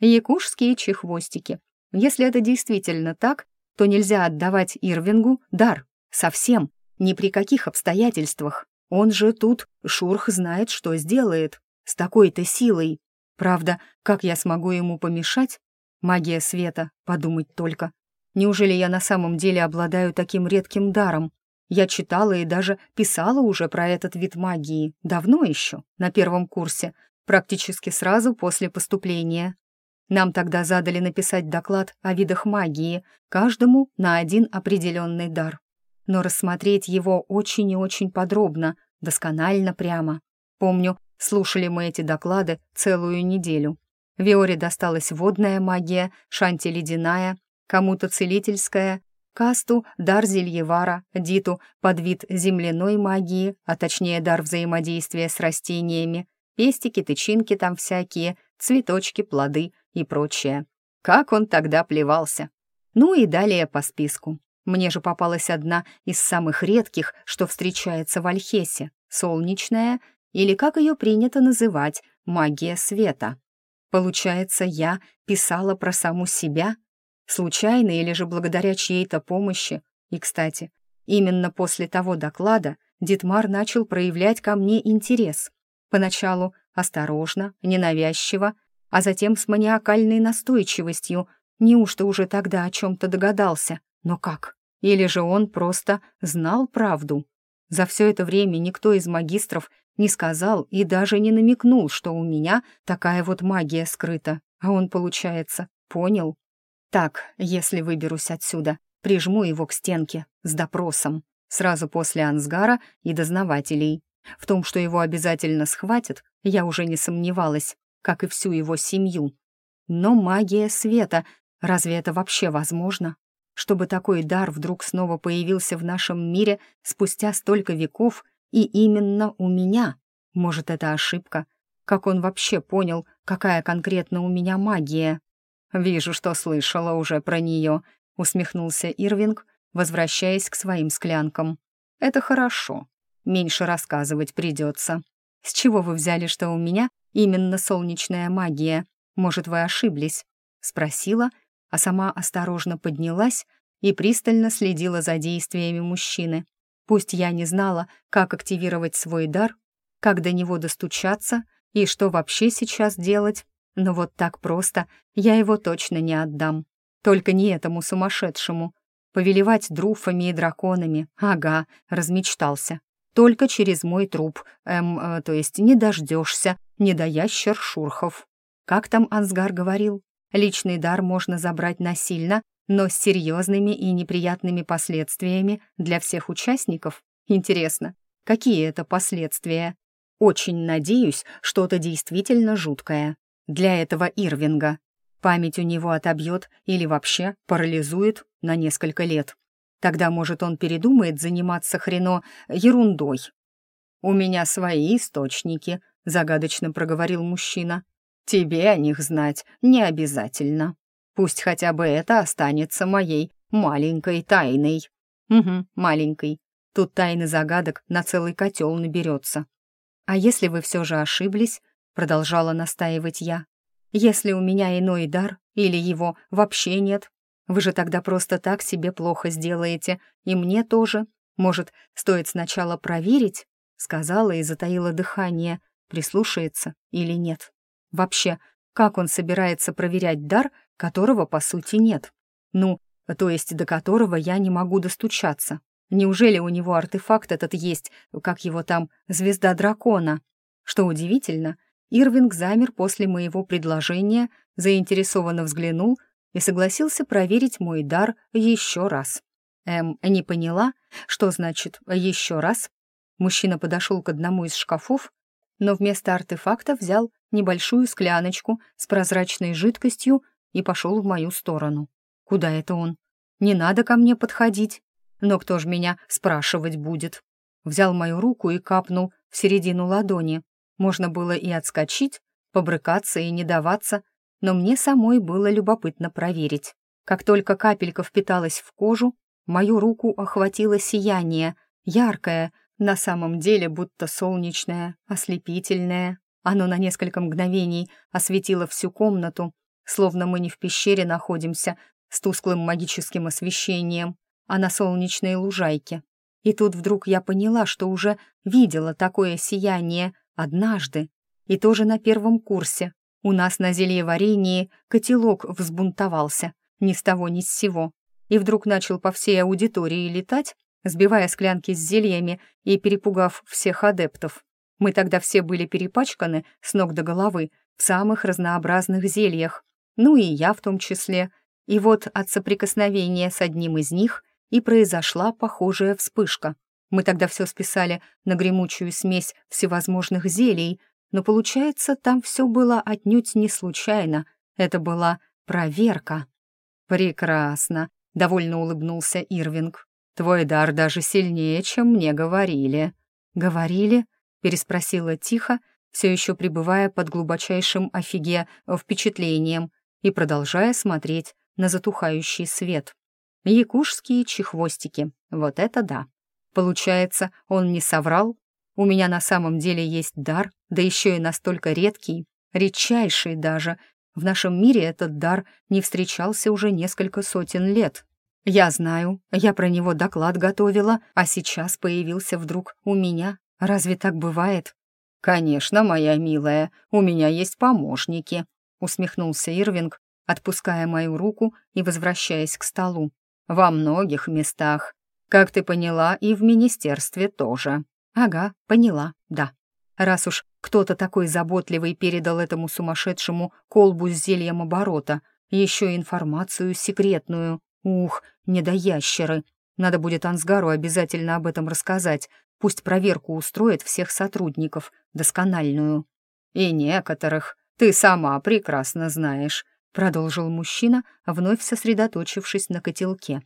Якушские чехвостики. Если это действительно так, то нельзя отдавать Ирвингу дар. Совсем. Ни при каких обстоятельствах. Он же тут, Шурх знает, что сделает. С такой-то силой. Правда, как я смогу ему помешать? Магия света, подумать только. Неужели я на самом деле обладаю таким редким даром? Я читала и даже писала уже про этот вид магии, давно еще, на первом курсе, практически сразу после поступления. Нам тогда задали написать доклад о видах магии, каждому на один определенный дар. Но рассмотреть его очень и очень подробно, досконально прямо. Помню, слушали мы эти доклады целую неделю. Виоре досталась водная магия, Шанти ледяная, кому-то целительская, Касту — дар Зельевара, Диту — подвид земляной магии, а точнее дар взаимодействия с растениями, пестики, тычинки там всякие, цветочки, плоды и прочее. Как он тогда плевался. Ну и далее по списку. Мне же попалась одна из самых редких, что встречается в Альхесе — солнечная, или, как ее принято называть, магия света. Получается, я писала про саму себя — Случайно или же благодаря чьей-то помощи. И, кстати, именно после того доклада Дитмар начал проявлять ко мне интерес. Поначалу осторожно, ненавязчиво, а затем с маниакальной настойчивостью. Неужто уже тогда о чем-то догадался? Но как? Или же он просто знал правду? За все это время никто из магистров не сказал и даже не намекнул, что у меня такая вот магия скрыта, а он, получается, понял. Так, если выберусь отсюда, прижму его к стенке с допросом, сразу после Ансгара и дознавателей. В том, что его обязательно схватят, я уже не сомневалась, как и всю его семью. Но магия света, разве это вообще возможно? Чтобы такой дар вдруг снова появился в нашем мире спустя столько веков, и именно у меня? Может, это ошибка? Как он вообще понял, какая конкретно у меня магия? «Вижу, что слышала уже про нее», — усмехнулся Ирвинг, возвращаясь к своим склянкам. «Это хорошо. Меньше рассказывать придется. С чего вы взяли, что у меня именно солнечная магия? Может, вы ошиблись?» — спросила, а сама осторожно поднялась и пристально следила за действиями мужчины. Пусть я не знала, как активировать свой дар, как до него достучаться и что вообще сейчас делать, но вот так просто я его точно не отдам. Только не этому сумасшедшему. Повелевать друфами и драконами. Ага, размечтался. Только через мой труп. Эм, э, то есть не дождешься, не до ящер Шурхов. Как там Ансгар говорил? Личный дар можно забрать насильно, но с серьезными и неприятными последствиями для всех участников. Интересно, какие это последствия? очень надеюсь, что-то действительно жуткое. Для этого Ирвинга. Память у него отобьет или вообще парализует на несколько лет. Тогда, может, он передумает заниматься хрено ерундой. «У меня свои источники», — загадочно проговорил мужчина. «Тебе о них знать не обязательно. Пусть хотя бы это останется моей маленькой тайной». «Угу, маленькой. Тут тайны загадок на целый котел наберется». «А если вы все же ошиблись?» — продолжала настаивать я. «Если у меня иной дар или его вообще нет, вы же тогда просто так себе плохо сделаете, и мне тоже. Может, стоит сначала проверить?» Сказала и затаила дыхание, прислушается или нет. Вообще, как он собирается проверять дар, которого, по сути, нет? Ну, то есть до которого я не могу достучаться. Неужели у него артефакт этот есть, как его там, звезда дракона? Что удивительно, Ирвинг замер после моего предложения, заинтересованно взглянул и согласился проверить мой дар еще раз. Эм, не поняла, что значит «еще раз»? Мужчина подошел к одному из шкафов, но вместо артефакта взял небольшую скляночку с прозрачной жидкостью и пошел в мою сторону. Куда это он? Не надо ко мне подходить. Но кто ж меня спрашивать будет? Взял мою руку и капнул в середину ладони. Можно было и отскочить, побрыкаться и не даваться, но мне самой было любопытно проверить. Как только капелька впиталась в кожу, мою руку охватило сияние, яркое, на самом деле будто солнечное, ослепительное. Оно на несколько мгновений осветило всю комнату, словно мы не в пещере находимся с тусклым магическим освещением, а на солнечной лужайке. И тут вдруг я поняла, что уже видела такое сияние однажды, и тоже на первом курсе, у нас на зельеварении котелок взбунтовался, ни с того ни с сего, и вдруг начал по всей аудитории летать, сбивая склянки с зельями и перепугав всех адептов. Мы тогда все были перепачканы с ног до головы в самых разнообразных зельях, ну и я в том числе. И вот от соприкосновения с одним из них и произошла похожая вспышка. Мы тогда все списали на гремучую смесь всевозможных зелий, но получается, там все было отнюдь не случайно. Это была проверка. «Прекрасно», — довольно улыбнулся Ирвинг. «Твой дар даже сильнее, чем мне говорили». «Говорили?» — переспросила тихо, все еще пребывая под глубочайшим офиге впечатлением и продолжая смотреть на затухающий свет. Якушские чехвостики, вот это да. Получается, он не соврал, у меня на самом деле есть дар, да еще и настолько редкий, редчайший даже. В нашем мире этот дар не встречался уже несколько сотен лет. Я знаю, я про него доклад готовила, а сейчас появился вдруг у меня. Разве так бывает? «Конечно, моя милая, у меня есть помощники», — усмехнулся Ирвинг, отпуская мою руку и возвращаясь к столу. «Во многих местах. Как ты поняла, и в министерстве тоже. «Ага, поняла, да. Раз уж кто-то такой заботливый передал этому сумасшедшему колбу с зельем оборота, еще информацию секретную. Ух, недоящеры. Надо будет Ансгару обязательно об этом рассказать. Пусть проверку устроит всех сотрудников, доскональную. И некоторых ты сама прекрасно знаешь», — продолжил мужчина, вновь сосредоточившись на котелке.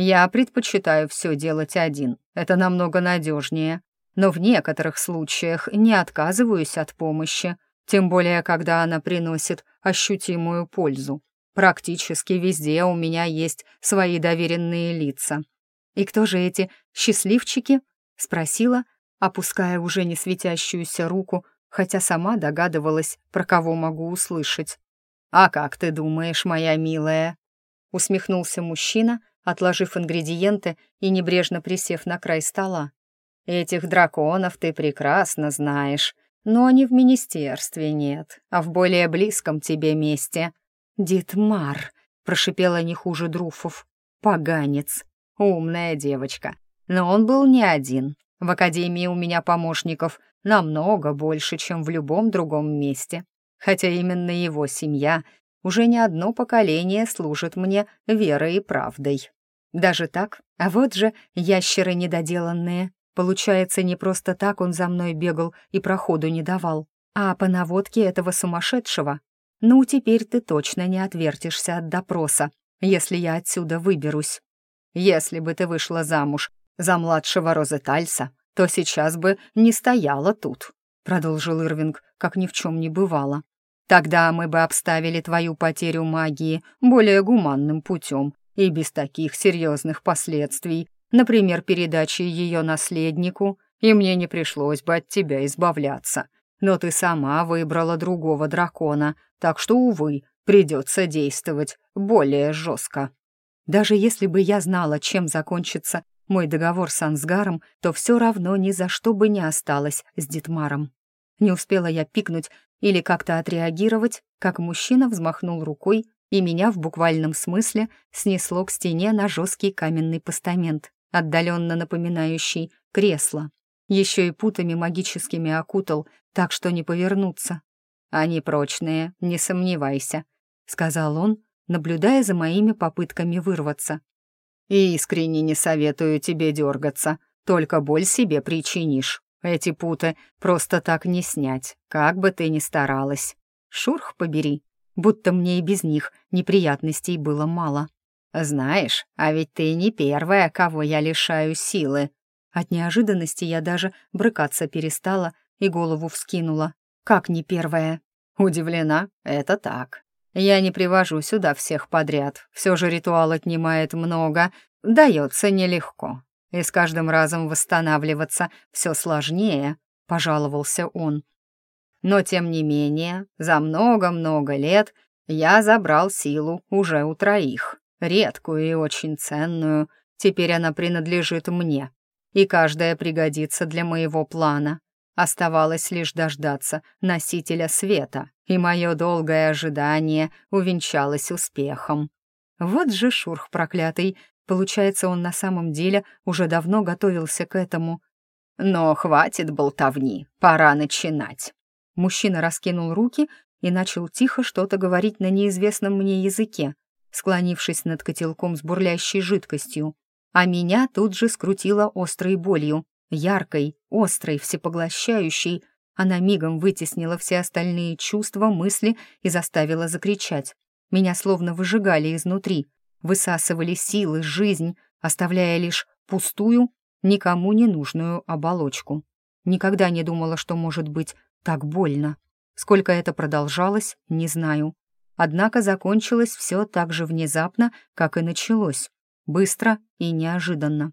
«Я предпочитаю все делать один. Это намного надежнее но в некоторых случаях не отказываюсь от помощи, тем более когда она приносит ощутимую пользу. Практически везде у меня есть свои доверенные лица. «И кто же эти счастливчики?» — спросила, опуская уже не светящуюся руку, хотя сама догадывалась, про кого могу услышать. «А как ты думаешь, моя милая?» — усмехнулся мужчина, отложив ингредиенты и небрежно присев на край стола. Этих драконов ты прекрасно знаешь, но не в министерстве нет, а в более близком тебе месте. Дитмар, прошипела не хуже Друфов. Поганец. Умная девочка. Но он был не один. В академии у меня помощников намного больше, чем в любом другом месте. Хотя именно его семья уже не одно поколение служит мне верой и правдой. Даже так, а вот же ящеры недоделанные Получается, не просто так он за мной бегал и проходу не давал, а по наводке этого сумасшедшего. Ну, теперь ты точно не отвертишься от допроса, если я отсюда выберусь. Если бы ты вышла замуж за младшего Розетальса, то сейчас бы не стояла тут», — продолжил Ирвинг, как ни в чем не бывало. «Тогда мы бы обставили твою потерю магии более гуманным путем и без таких серьезных последствий, например, передачи ее наследнику, и мне не пришлось бы от тебя избавляться. Но ты сама выбрала другого дракона, так что, увы, придется действовать более жестко. Даже если бы я знала, чем закончится мой договор с Ансгаром, то все равно ни за что бы не осталось с Дитмаром. Не успела я пикнуть или как-то отреагировать, как мужчина взмахнул рукой, и меня в буквальном смысле снесло к стене на жесткий каменный постамент, отдаленно напоминающий кресло. Еще и путами магическими окутал, так что не повернуться. «Они прочные, не сомневайся», — сказал он, наблюдая за моими попытками вырваться. «И искренне не советую тебе дергаться, только боль себе причинишь. Эти путы просто так не снять, как бы ты ни старалась. Шурх побери, будто мне и без них неприятностей было мало. Знаешь, а ведь ты не первая, кого я лишаю силы». От неожиданности я даже брыкаться перестала и голову вскинула. «Как не первая?» «Удивлена? Это так. Я не привожу сюда всех подряд. Все же ритуал отнимает много, дается нелегко. И с каждым разом восстанавливаться все сложнее», — пожаловался он. «Но тем не менее, за много-много лет я забрал силу уже у троих, редкую и очень ценную. Теперь она принадлежит мне, и каждая пригодится для моего плана. Оставалось лишь дождаться носителя света, и мое долгое ожидание увенчалось успехом. Вот же шурх проклятый. Получается, он на самом деле уже давно готовился к этому. Но хватит болтовни, пора начинать. Мужчина раскинул руки и начал тихо что-то говорить на неизвестном мне языке, склонившись над котелком с бурлящей жидкостью. А меня тут же скрутило острой болью. Яркой, острой, всепоглощающей, она мигом вытеснила все остальные чувства, мысли и заставила закричать. Меня словно выжигали изнутри, высасывали силы, жизнь, оставляя лишь пустую, никому не нужную оболочку. Никогда не думала, что может быть так больно. Сколько это продолжалось, не знаю. Однако закончилось все так же внезапно, как и началось. Быстро и неожиданно.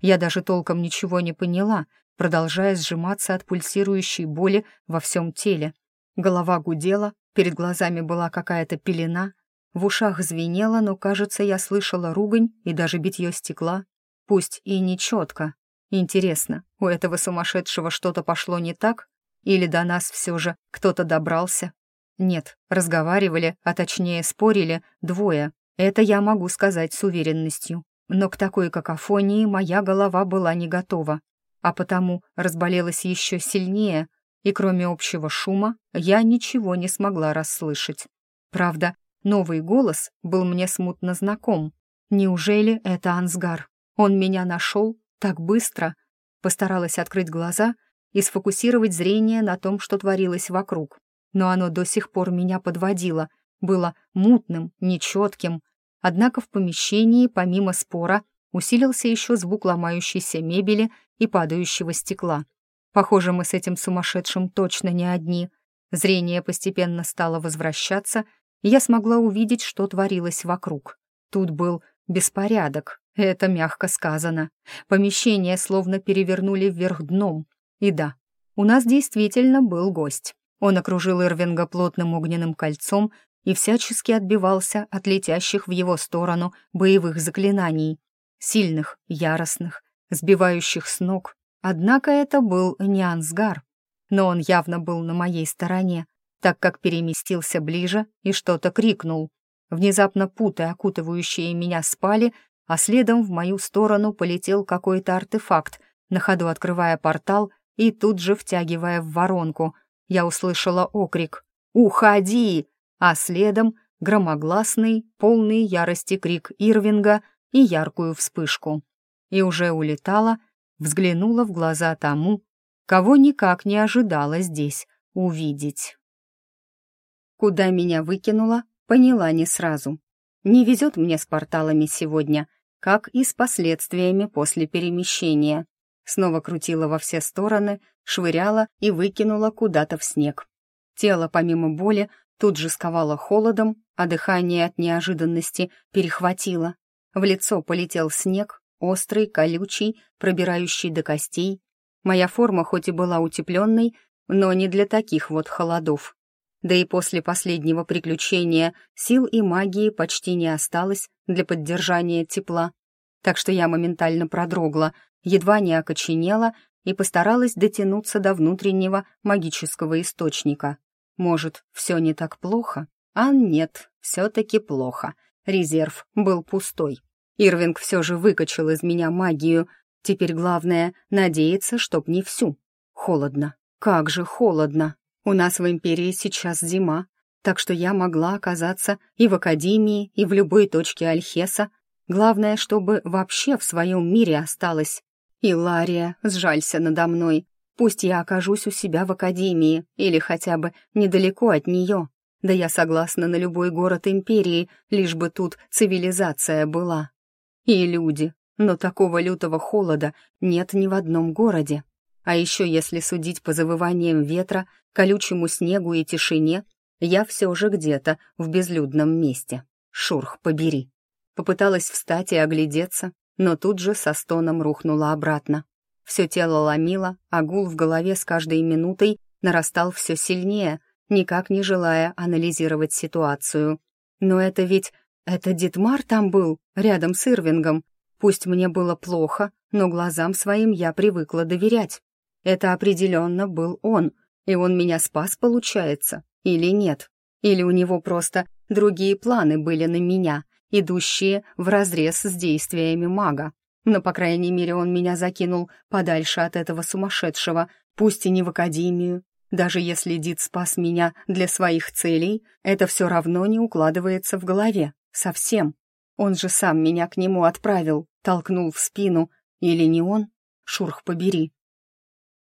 Я даже толком ничего не поняла, продолжая сжиматься от пульсирующей боли во всем теле. Голова гудела, перед глазами была какая-то пелена, в ушах звенело, но, кажется, я слышала ругань и даже битье стекла. Пусть и не четко. Интересно, у этого сумасшедшего что-то пошло не так? Или до нас все же кто-то добрался? Нет, разговаривали, а точнее спорили, двое. Это я могу сказать с уверенностью но к такой какофонии моя голова была не готова, а потому разболелась еще сильнее, и кроме общего шума я ничего не смогла расслышать. Правда, новый голос был мне смутно знаком. Неужели это Ансгар? Он меня нашел так быстро? Постаралась открыть глаза и сфокусировать зрение на том, что творилось вокруг. Но оно до сих пор меня подводило, было мутным, нечетким, Однако в помещении, помимо спора, усилился еще звук ломающейся мебели и падающего стекла. Похоже, мы с этим сумасшедшим точно не одни. Зрение постепенно стало возвращаться, и я смогла увидеть, что творилось вокруг. Тут был беспорядок, это мягко сказано. Помещение словно перевернули вверх дном. И да, у нас действительно был гость. Он окружил Ирвинга плотным огненным кольцом и всячески отбивался от летящих в его сторону боевых заклинаний, сильных, яростных, сбивающих с ног. Однако это был не Ансгар, но он явно был на моей стороне, так как переместился ближе и что-то крикнул. Внезапно путы, окутывающие меня, спали, а следом в мою сторону полетел какой-то артефакт, на ходу открывая портал и тут же втягивая в воронку. Я услышала окрик «Уходи!» а следом громогласный, полный ярости крик Ирвинга и яркую вспышку. И уже улетала, взглянула в глаза тому, кого никак не ожидала здесь увидеть. Куда меня выкинуло, поняла не сразу. Не везет мне с порталами сегодня, как и с последствиями после перемещения. Снова крутила во все стороны, швыряла и выкинула куда-то в снег. Тело, помимо боли, тут же сковало холодом, а дыхание от неожиданности перехватило. В лицо полетел снег, острый, колючий, пробирающий до костей. Моя форма хоть и была утепленной, но не для таких вот холодов. Да и после последнего приключения сил и магии почти не осталось для поддержания тепла. Так что я моментально продрогла, едва не окоченела и постаралась дотянуться до внутреннего магического источника. Может, все не так плохо? А нет, все-таки плохо. Резерв был пустой. Ирвинг все же выкачал из меня магию. Теперь главное — надеяться, чтоб не всю. Холодно. Как же холодно. У нас в Империи сейчас зима, так что я могла оказаться и в Академии, и в любой точке Альхеса. Главное, чтобы вообще в своем мире осталось. И Лария, сжалься надо мной. Пусть я окажусь у себя в Академии или хотя бы недалеко от нее. Да я согласна на любой город Империи, лишь бы тут цивилизация была. И люди. Но такого лютого холода нет ни в одном городе. А еще, если судить по завываниям ветра, колючему снегу и тишине, я все же где-то в безлюдном месте. Шурх, побери. Попыталась встать и оглядеться, но тут же со стоном рухнула обратно. Все тело ломило, а гул в голове с каждой минутой нарастал все сильнее, никак не желая анализировать ситуацию. Но это ведь... Это Дитмар там был, рядом с Ирвингом. Пусть мне было плохо, но глазам своим я привыкла доверять. Это определенно был он, и он меня спас, получается, или нет? Или у него просто другие планы были на меня, идущие вразрез с действиями мага. Но, по крайней мере, он меня закинул подальше от этого сумасшедшего, пусть и не в академию. Даже если Дид спас меня для своих целей, это все равно не укладывается в голове. Совсем. Он же сам меня к нему отправил, толкнул в спину. Или не он? Шурх побери.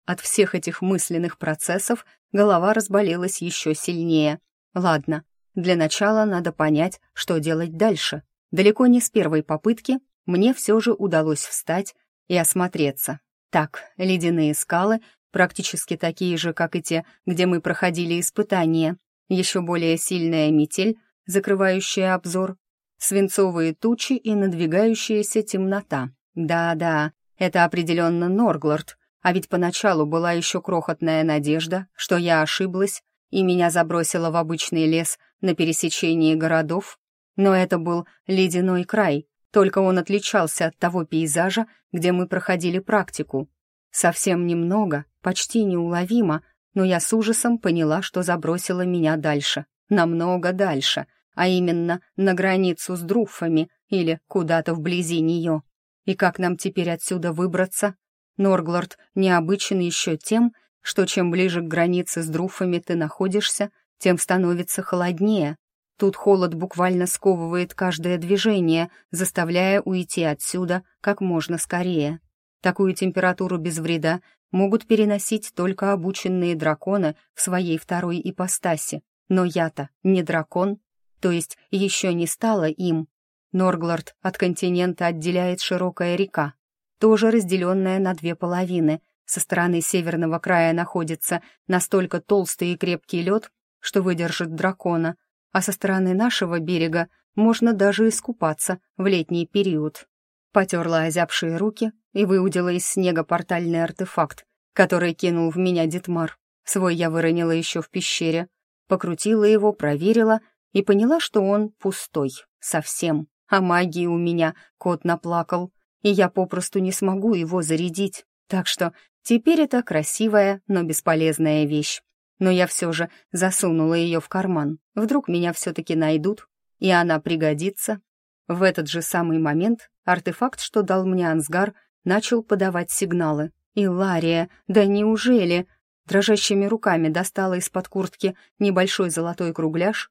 От всех этих мысленных процессов голова разболелась еще сильнее. Ладно, для начала надо понять, что делать дальше. Далеко не с первой попытки мне все же удалось встать и осмотреться. Так, ледяные скалы, практически такие же, как и те, где мы проходили испытания, еще более сильная метель, закрывающая обзор, свинцовые тучи и надвигающаяся темнота. Да-да, это определенно Норглорд, а ведь поначалу была еще крохотная надежда, что я ошиблась, и меня забросило в обычный лес на пересечении городов. Но это был ледяной край, только он отличался от того пейзажа, где мы проходили практику. Совсем немного, почти неуловимо, но я с ужасом поняла, что забросила меня дальше, намного дальше, а именно на границу с Друффами или куда-то вблизи нее. И как нам теперь отсюда выбраться? Норглорд необычен еще тем, что чем ближе к границе с Друффами ты находишься, тем становится холоднее, Тут холод буквально сковывает каждое движение, заставляя уйти отсюда как можно скорее. Такую температуру без вреда могут переносить только обученные драконы в своей второй ипостаси. Но я-то не дракон, то есть еще не стала им. Норглард от континента отделяет широкая река, тоже разделенная на две половины. Со стороны северного края находится настолько толстый и крепкий лед, что выдержит дракона, а со стороны нашего берега можно даже искупаться в летний период. Потерла озябшие руки и выудила из снега портальный артефакт, который кинул в меня Дитмар. Свой я выронила еще в пещере, покрутила его, проверила и поняла, что он пустой, совсем. А магии у меня кот наплакал, и я попросту не смогу его зарядить. Так что теперь это красивая, но бесполезная вещь но я все же засунула ее в карман. Вдруг меня все-таки найдут, и она пригодится. В этот же самый момент артефакт, что дал мне Ансгар, начал подавать сигналы. И Лария, да неужели? Дрожащими руками достала из-под куртки небольшой золотой кругляш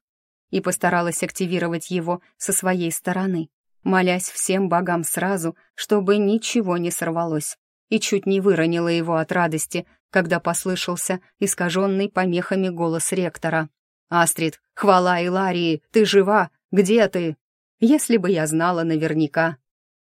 и постаралась активировать его со своей стороны, молясь всем богам сразу, чтобы ничего не сорвалось. И чуть не выронила его от радости, когда послышался искаженный помехами голос ректора. «Астрид, хвала Иларии, ты жива? Где ты?» «Если бы я знала наверняка».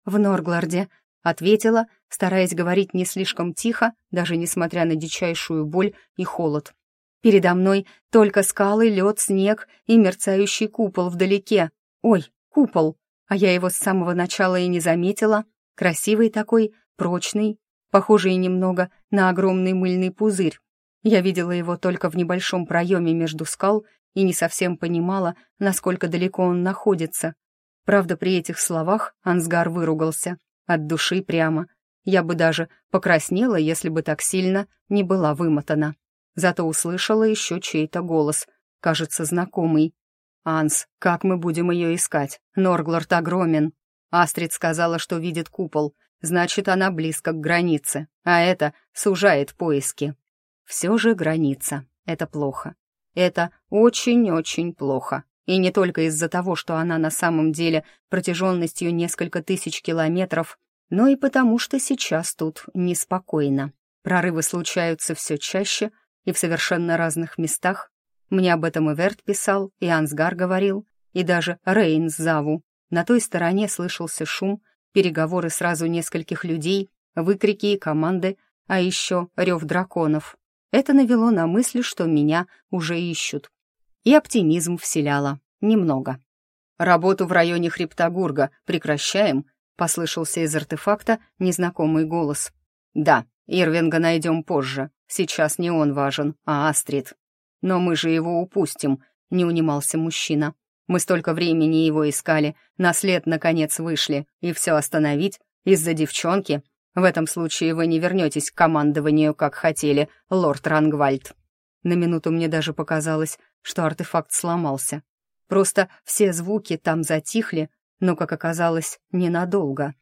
«В Норгларде», — ответила, стараясь говорить не слишком тихо, даже несмотря на дичайшую боль и холод. «Передо мной только скалы, лед, снег и мерцающий купол вдалеке. Ой, купол! А я его с самого начала и не заметила. Красивый такой, прочный, похожий немного на огромный мыльный пузырь. Я видела его только в небольшом проеме между скал и не совсем понимала, насколько далеко он находится. Правда, при этих словах Ансгар выругался. От души прямо. Я бы даже покраснела, если бы так сильно не была вымотана. Зато услышала еще чей-то голос, кажется, знакомый. «Анс, как мы будем ее искать? Норглорд огромен». Астрид сказала, что видит купол, значит, она близко к границе, а это сужает поиски. Все же граница. Это плохо. Это очень-очень плохо. И не только из-за того, что она на самом деле протяженностью несколько тысяч километров, но и потому, что сейчас тут неспокойно. Прорывы случаются все чаще и в совершенно разных местах. Мне об этом и Верт писал, и Ансгар говорил, и даже Рейн Заву. На той стороне слышался шум, переговоры сразу нескольких людей, выкрики и команды, а еще рев драконов. Это навело на мысль, что меня уже ищут. И оптимизм вселяло. Немного. «Работу в районе Хребтогурга прекращаем?» — послышался из артефакта незнакомый голос. «Да, Ирвинга найдем позже. Сейчас не он важен, а Астрид. Но мы же его упустим», — не унимался мужчина. «Мы столько времени его искали, на след, наконец, вышли, и все остановить из-за девчонки в этом случае вы не вернетесь к командованию, как хотели, лорд Рангвальд. На минуту мне даже показалось, что артефакт сломался. Просто все звуки там затихли, но, как оказалось, ненадолго.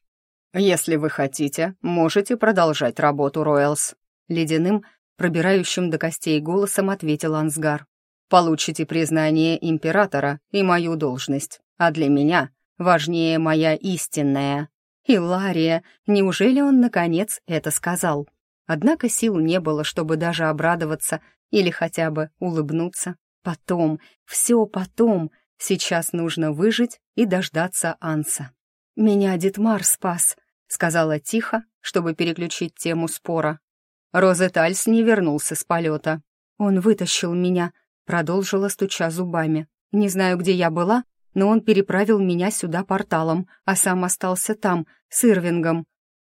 «Если вы хотите, можете продолжать работу, Роялс», — ледяным, пробирающим до костей голосом ответил Ансгар. «Получите признание императора и мою должность, а для меня важнее моя истинная». Илария, неужели он, наконец, это сказал? Однако сил не было, чтобы даже обрадоваться или хотя бы улыбнуться. Потом, все потом, сейчас нужно выжить и дождаться Анса. «Меня Дитмар спас», — сказала тихо, чтобы переключить тему спора. Розетальс не вернулся с полета. «Он вытащил меня», — продолжила, стуча зубами. «Не знаю, где я была, но он переправил меня сюда порталом, а сам остался там, с Ирвингом.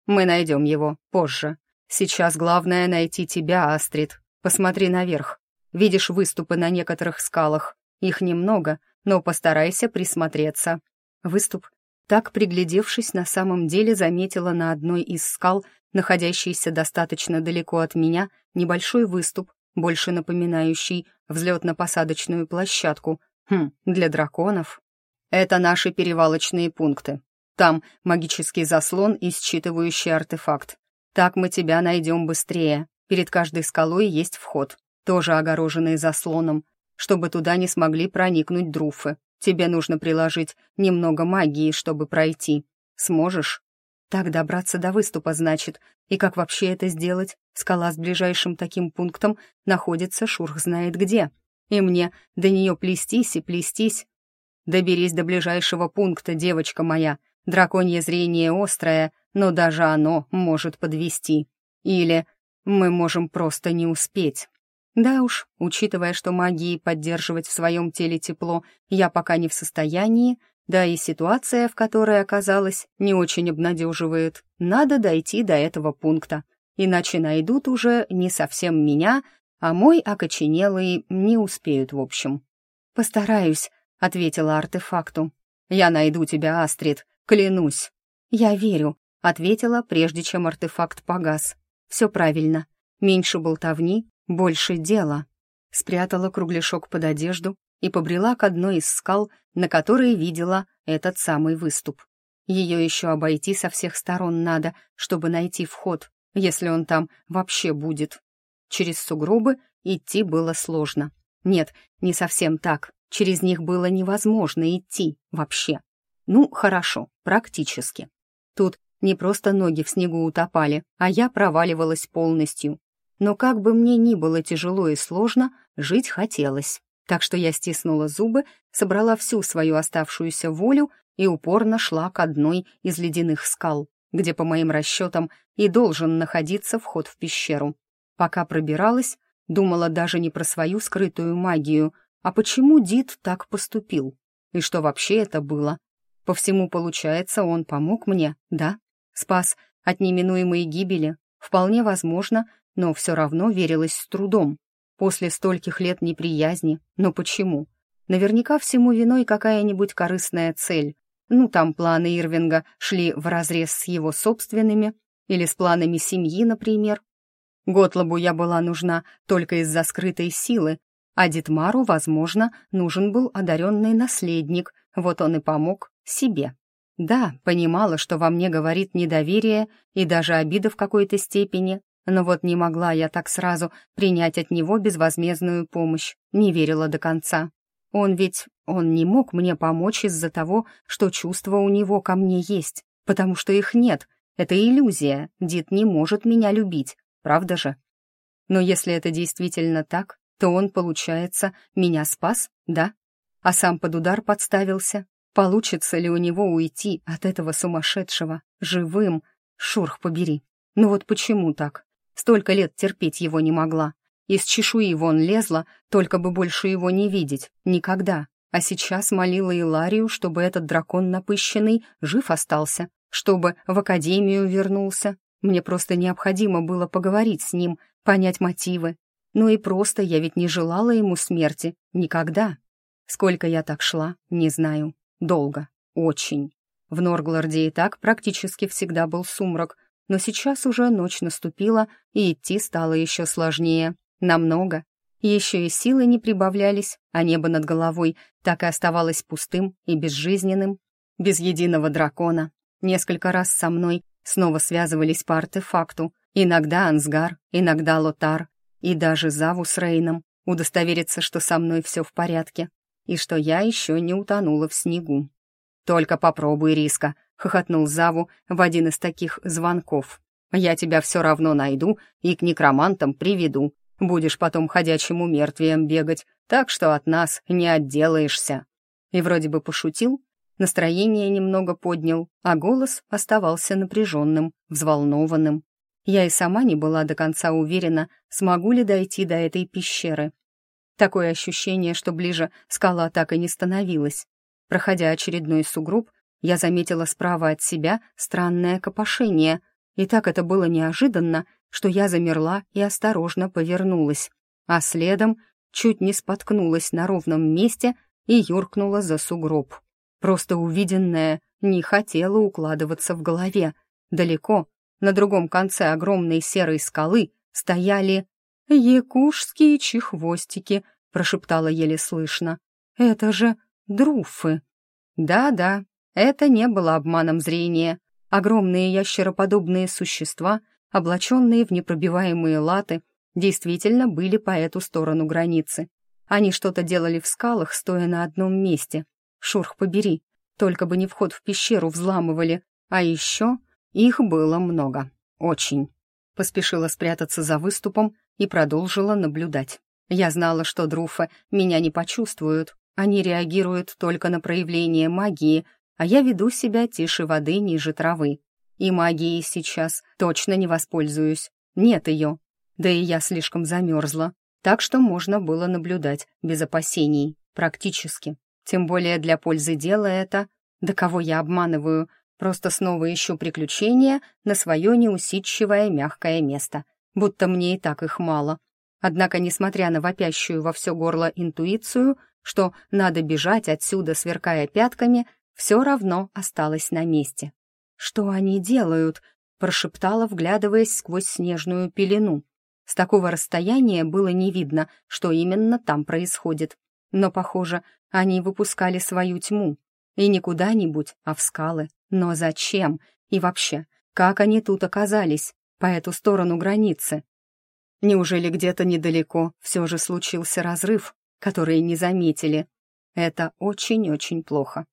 Мы найдем его позже. Сейчас главное найти тебя, Астрид. Посмотри наверх. Видишь выступы на некоторых скалах. Их немного, но постарайся присмотреться. Выступ, так приглядевшись, на самом деле заметила на одной из скал, находящейся достаточно далеко от меня, небольшой выступ, больше напоминающий взлетно-посадочную площадку. Хм, для драконов. Это наши перевалочные пункты. Там магический заслон и считывающий артефакт. Так мы тебя найдем быстрее. Перед каждой скалой есть вход, тоже огороженный заслоном, чтобы туда не смогли проникнуть друфы. Тебе нужно приложить немного магии, чтобы пройти. Сможешь? Так добраться до выступа, значит. И как вообще это сделать? Скала с ближайшим таким пунктом находится шурх знает где. И мне до нее плестись и плестись, Доберись до ближайшего пункта, девочка моя. Драконье зрение острое, но даже оно может подвести. Или мы можем просто не успеть. Да уж, учитывая, что магии поддерживать в своем теле тепло я пока не в состоянии, да и ситуация, в которой оказалась, не очень обнадеживает, надо дойти до этого пункта. Иначе найдут уже не совсем меня, а мой окоченелый не успеют, в общем. «Постараюсь», — ответила артефакту. «Я найду тебя, Астрид, клянусь». «Я верю», — ответила, прежде чем артефакт погас. «Все правильно. Меньше болтовни, больше дела». Спрятала кругляшок под одежду и побрела к одной из скал, на которой видела этот самый выступ. Ее еще обойти со всех сторон надо, чтобы найти вход, если он там вообще будет. Через сугробы идти было сложно. Нет, не совсем так. Через них было невозможно идти вообще. Ну, хорошо, практически. Тут Не просто ноги в снегу утопали, а я проваливалась полностью. Но как бы мне ни было тяжело и сложно, жить хотелось. Так что я стиснула зубы, собрала всю свою оставшуюся волю и упорно шла к одной из ледяных скал, где, по моим расчетам, и должен находиться вход в пещеру. Пока пробиралась, думала даже не про свою скрытую магию, а почему Дид так поступил? И что вообще это было? По всему, получается, он помог мне, да? Спас от неминуемой гибели? Вполне возможно, но все равно верилось с трудом. После стольких лет неприязни, но почему? Наверняка всему виной какая-нибудь корыстная цель. Ну, там планы Ирвинга шли вразрез с его собственными, или с планами семьи, например. Готлобу я была нужна только из-за скрытой силы, а Дитмару, возможно, нужен был одаренный наследник, вот он и помог себе. Да, понимала, что во мне говорит недоверие и даже обида в какой-то степени, но вот не могла я так сразу принять от него безвозмездную помощь, не верила до конца. Он ведь, он не мог мне помочь из-за того, что чувства у него ко мне есть, потому что их нет. Это иллюзия, Дит не может меня любить, правда же? Но если это действительно так, то он, получается, меня спас, да? А сам под удар подставился. Получится ли у него уйти от этого сумасшедшего, живым? Шурх побери. Ну вот почему так? Столько лет терпеть его не могла. Из чешуи вон лезла, только бы больше его не видеть. Никогда. А сейчас молила Иларию, чтобы этот дракон напыщенный жив остался, чтобы в академию вернулся. Мне просто необходимо было поговорить с ним, понять мотивы. Ну и просто я ведь не желала ему смерти. Никогда. Сколько я так шла, не знаю. Долго. Очень. В Норгларде и так практически всегда был сумрак — но сейчас уже ночь наступила, и идти стало еще сложнее. Намного. Еще и силы не прибавлялись, а небо над головой так и оставалось пустым и безжизненным, без единого дракона. Несколько раз со мной снова связывались по артефакту, иногда Ансгар, иногда Лотар, и даже Заву с Рейном, удостовериться, что со мной все в порядке, и что я еще не утонула в снегу. «Только попробуй, Риска», хохотнул Заву в один из таких звонков. «Я тебя все равно найду и к некромантам приведу. Будешь потом ходячему мертвием бегать, так что от нас не отделаешься». И вроде бы пошутил, настроение немного поднял, а голос оставался напряженным, взволнованным. Я и сама не была до конца уверена, смогу ли дойти до этой пещеры. Такое ощущение, что ближе скала так и не становилась. Проходя очередной сугроб, я заметила справа от себя странное копошение, и так это было неожиданно, что я замерла и осторожно повернулась, а следом чуть не споткнулась на ровном месте и юркнула за сугроб. Просто увиденное не хотело укладываться в голове. Далеко, на другом конце огромной серой скалы, стояли «Якушские чехвостики», — прошептала еле слышно. «Это же друфы». «Да-да, это не было обманом зрения. Огромные ящероподобные существа, облаченные в непробиваемые латы, действительно были по эту сторону границы. Они что-то делали в скалах, стоя на одном месте. Шурх побери, только бы не вход в пещеру взламывали. А еще их было много. Очень. Поспешила спрятаться за выступом и продолжила наблюдать. Я знала, что друфы меня не почувствуют. Они реагируют только на проявление магии — а я веду себя тише воды ниже травы. И магией сейчас точно не воспользуюсь. Нет ее. Да и я слишком замерзла. Так что можно было наблюдать без опасений. Практически. Тем более для пользы дела это... Да кого я обманываю? Просто снова ищу приключения на свое неусидчивое мягкое место. Будто мне и так их мало. Однако, несмотря на вопящую во все горло интуицию, что надо бежать отсюда, сверкая пятками, все равно осталась на месте. «Что они делают?» — прошептала, вглядываясь сквозь снежную пелену. С такого расстояния было не видно, что именно там происходит. Но, похоже, они выпускали свою тьму. И не куда-нибудь, а в скалы. Но зачем? И вообще, как они тут оказались, по эту сторону границы? Неужели где-то недалеко все же случился разрыв, который не заметили? Это очень-очень плохо.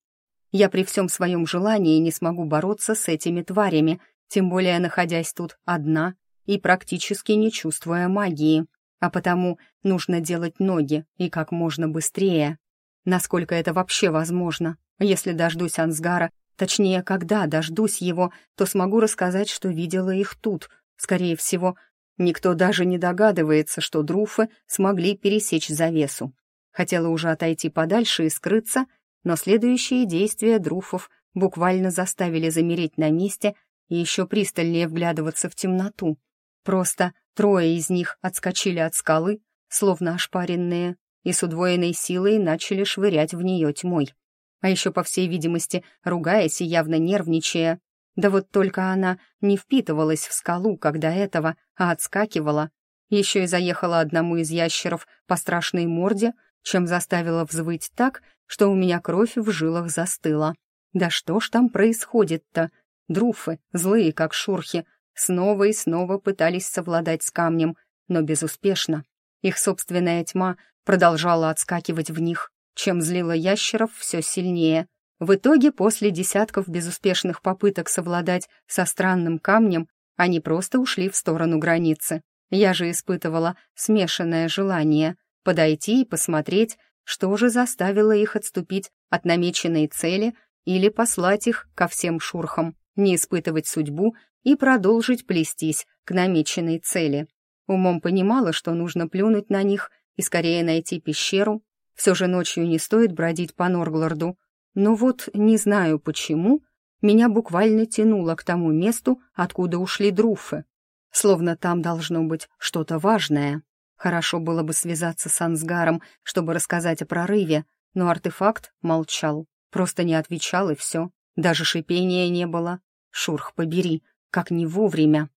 Я при всем своем желании не смогу бороться с этими тварями, тем более находясь тут одна и практически не чувствуя магии. А потому нужно делать ноги и как можно быстрее. Насколько это вообще возможно? Если дождусь Ансгара, точнее, когда дождусь его, то смогу рассказать, что видела их тут. Скорее всего, никто даже не догадывается, что друфы смогли пересечь завесу. Хотела уже отойти подальше и скрыться, но следующие действия друфов буквально заставили замереть на месте и еще пристальнее вглядываться в темноту. Просто трое из них отскочили от скалы, словно ошпаренные, и с удвоенной силой начали швырять в нее тьмой. А еще, по всей видимости, ругаясь и явно нервничая. Да вот только она не впитывалась в скалу, когда этого, а отскакивала. Еще и заехала одному из ящеров по страшной морде, чем заставила взвыть так, что у меня кровь в жилах застыла. Да что ж там происходит-то? Друфы, злые как шурхи, снова и снова пытались совладать с камнем, но безуспешно. Их собственная тьма продолжала отскакивать в них, чем злила ящеров все сильнее. В итоге, после десятков безуспешных попыток совладать со странным камнем, они просто ушли в сторону границы. Я же испытывала смешанное желание подойти и посмотреть, что же заставило их отступить от намеченной цели или послать их ко всем шурхам, не испытывать судьбу и продолжить плестись к намеченной цели. Умом понимала, что нужно плюнуть на них и скорее найти пещеру. Все же ночью не стоит бродить по Норглорду. Но вот не знаю почему, меня буквально тянуло к тому месту, откуда ушли друфы. Словно там должно быть что-то важное. Хорошо было бы связаться с Ансгаром, чтобы рассказать о прорыве, но артефакт молчал, просто не отвечал и все. Даже шипения не было. Шурх, побери, как не вовремя.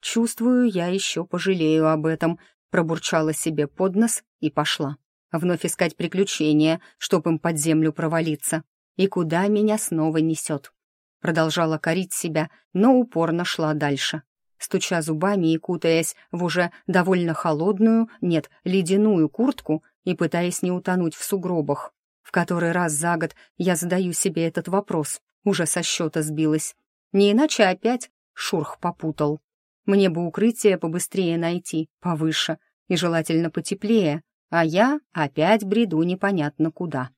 Чувствую, я еще пожалею об этом, пробурчала себе под нос и пошла. Вновь искать приключения, чтоб им под землю провалиться. И куда меня снова несет. Продолжала корить себя, но упорно шла дальше. Стуча зубами и кутаясь в уже довольно холодную, нет, ледяную куртку и пытаясь не утонуть в сугробах. В который раз за год я задаю себе этот вопрос, уже со счета сбилась. Не иначе опять Шурх попутал. Мне бы укрытие побыстрее найти, повыше, и желательно потеплее, а я опять бреду непонятно куда.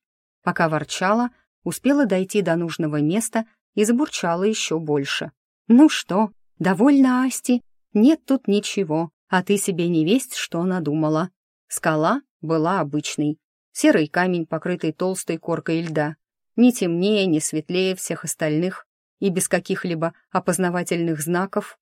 Пока ворчала, успела дойти до нужного места и забурчала еще больше. «Ну что, довольно, Асти? Нет тут ничего, а ты себе не весть, что надумала». Скала была обычной. Серый камень, покрытый толстой коркой льда. Ни темнее, ни светлее всех остальных, и без каких-либо опознавательных знаков.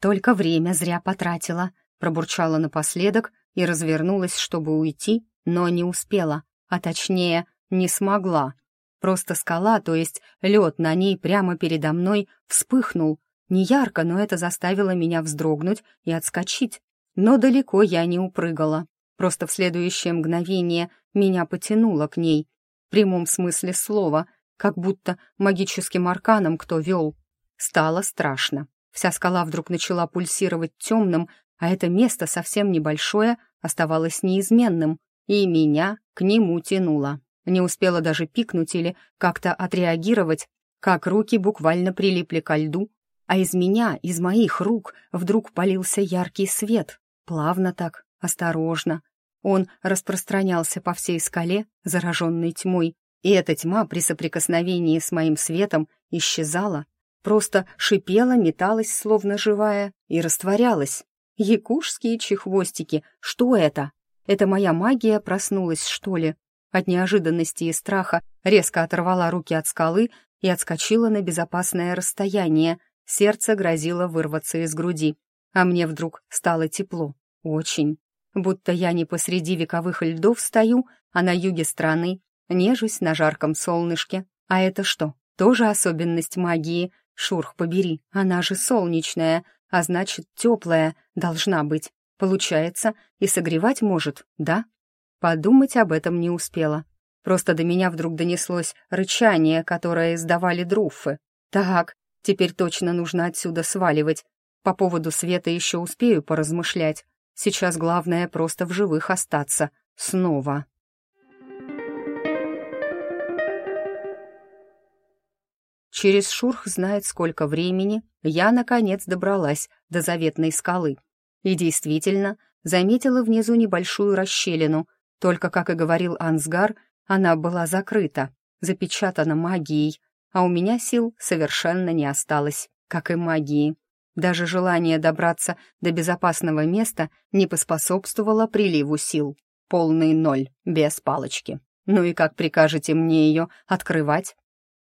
Только время зря потратила, пробурчала напоследок и развернулась, чтобы уйти, но не успела, а точнее, не смогла. Просто скала, то есть лед на ней прямо передо мной, вспыхнул. Не ярко, но это заставило меня вздрогнуть и отскочить. Но далеко я не упрыгала. Просто в следующее мгновение меня потянуло к ней. В прямом смысле слова — как будто магическим арканом кто вел. Стало страшно. Вся скала вдруг начала пульсировать темным, а это место совсем небольшое оставалось неизменным, и меня к нему тянуло. Не успела даже пикнуть или как-то отреагировать, как руки буквально прилипли ко льду, а из меня, из моих рук, вдруг полился яркий свет. Плавно так, осторожно. Он распространялся по всей скале, зараженной тьмой, и эта тьма при соприкосновении с моим светом исчезала, просто шипела, металась, словно живая, и растворялась. Якушские чехвостики, что это? Это моя магия проснулась, что ли? От неожиданности и страха резко оторвала руки от скалы и отскочила на безопасное расстояние. Сердце грозило вырваться из груди, а мне вдруг стало тепло. Очень. Будто я не посреди вековых льдов стою, а на юге страны, Нежусь на жарком солнышке. А это что, тоже особенность магии? Шурх побери, она же солнечная, а значит, теплая должна быть. Получается, и согревать может, да? Подумать об этом не успела. Просто до меня вдруг донеслось рычание, которое издавали друфы. Так, теперь точно нужно отсюда сваливать. По поводу света еще успею поразмышлять. Сейчас главное просто в живых остаться. Снова. через шурх знает сколько времени, я, наконец, добралась до заветной скалы. И действительно, заметила внизу небольшую расщелину, только, как и говорил Ансгар, она была закрыта, запечатана магией, а у меня сил совершенно не осталось, как и магии. Даже желание добраться до безопасного места не поспособствовало приливу сил. Полный ноль, без палочки. Ну и как прикажете мне ее открывать?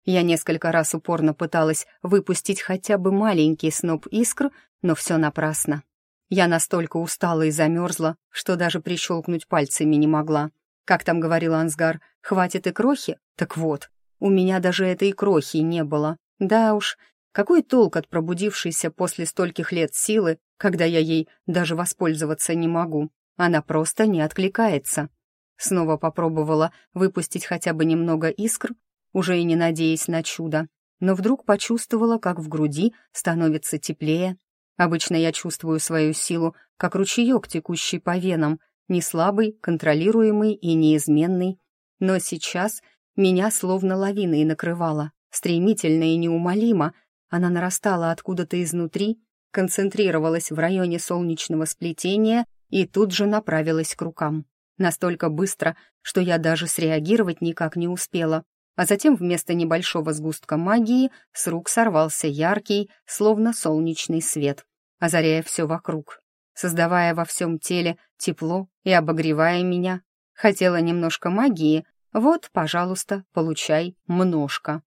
Я несколько раз упорно пыталась выпустить хотя бы маленький сноп искр, но все напрасно. Я настолько устала и замерзла, что даже прищелкнуть пальцами не могла. Как там говорил Ансгар, хватит и крохи? Так вот, у меня даже этой крохи не было. Да уж, какой толк от пробудившейся после стольких лет силы, когда я ей даже воспользоваться не могу? Она просто не откликается. Снова попробовала выпустить хотя бы немного искр, уже и не надеясь на чудо, но вдруг почувствовала, как в груди становится теплее. Обычно я чувствую свою силу, как ручеек, текущий по венам, не слабый, контролируемый и неизменный. Но сейчас меня словно лавиной накрывала, стремительно и неумолимо. Она нарастала откуда-то изнутри, концентрировалась в районе солнечного сплетения и тут же направилась к рукам. Настолько быстро, что я даже среагировать никак не успела. А затем вместо небольшого сгустка магии с рук сорвался яркий, словно солнечный свет, озаряя все вокруг, создавая во всем теле тепло и обогревая меня. Хотела немножко магии, вот, пожалуйста, получай множко.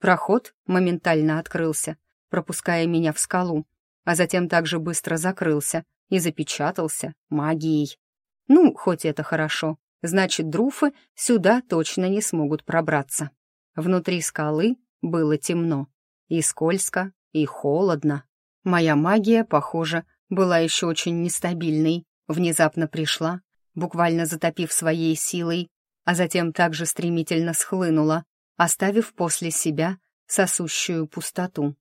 Проход моментально открылся, пропуская меня в скалу, а затем также быстро закрылся и запечатался магией. Ну, хоть это хорошо, значит, друфы сюда точно не смогут пробраться. Внутри скалы было темно, и скользко, и холодно. Моя магия, похоже, была еще очень нестабильной, внезапно пришла, буквально затопив своей силой, а затем также стремительно схлынула, оставив после себя сосущую пустоту.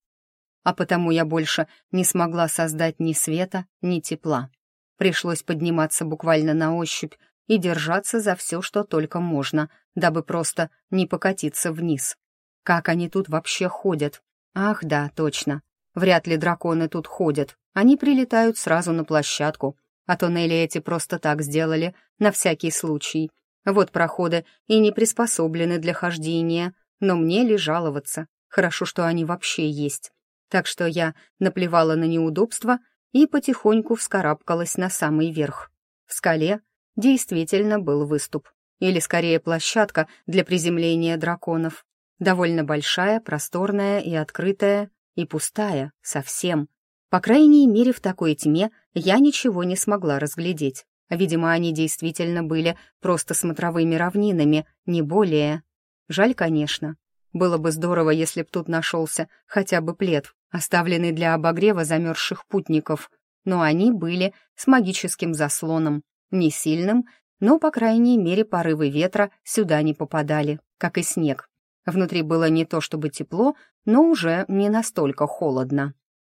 А потому я больше не смогла создать ни света, ни тепла. Пришлось подниматься буквально на ощупь и держаться за все, что только можно, дабы просто не покатиться вниз. Как они тут вообще ходят? Ах, да, точно. Вряд ли драконы тут ходят. Они прилетают сразу на площадку, а тоннели эти просто так сделали, на всякий случай. Вот проходы и не приспособлены для хождения, но мне ли жаловаться? Хорошо, что они вообще есть. Так что я наплевала на неудобства и потихоньку вскарабкалась на самый верх. В скале действительно был выступ, или скорее площадка для приземления драконов. Довольно большая, просторная и открытая, и пустая, совсем. По крайней мере, в такой тьме я ничего не смогла разглядеть. Видимо, они действительно были просто смотровыми равнинами, не более. Жаль, конечно. Было бы здорово, если б тут нашелся хотя бы плед, оставленный для обогрева замерзших путников, но они были с магическим заслоном, не сильным, но, по крайней мере, порывы ветра сюда не попадали, как и снег. Внутри было не то чтобы тепло, но уже не настолько холодно.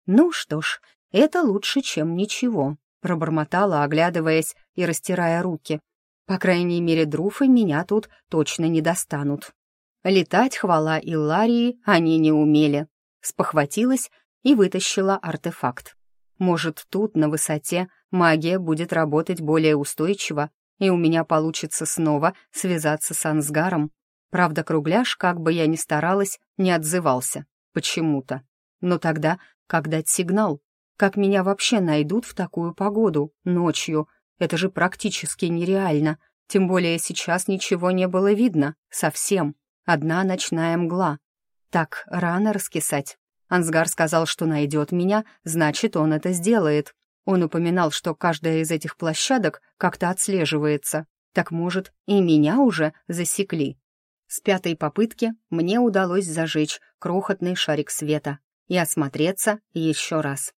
«Ну что ж, это лучше, чем ничего», — пробормотала, оглядываясь и растирая руки. «По крайней мере, друфы меня тут точно не достанут». Летать, хвала Илларии, они не умели спохватилась и вытащила артефакт. Может, тут, на высоте, магия будет работать более устойчиво, и у меня получится снова связаться с Ансгаром. Правда, кругляш, как бы я ни старалась, не отзывался. Почему-то. Но тогда как дать сигнал? Как меня вообще найдут в такую погоду, ночью? Это же практически нереально. Тем более сейчас ничего не было видно. Совсем. Одна ночная мгла. Так, рано раскисать. Ансгар сказал, что найдет меня, значит, он это сделает. Он упоминал, что каждая из этих площадок как-то отслеживается. Так, может, и меня уже засекли. С пятой попытки мне удалось зажечь крохотный шарик света и осмотреться еще раз.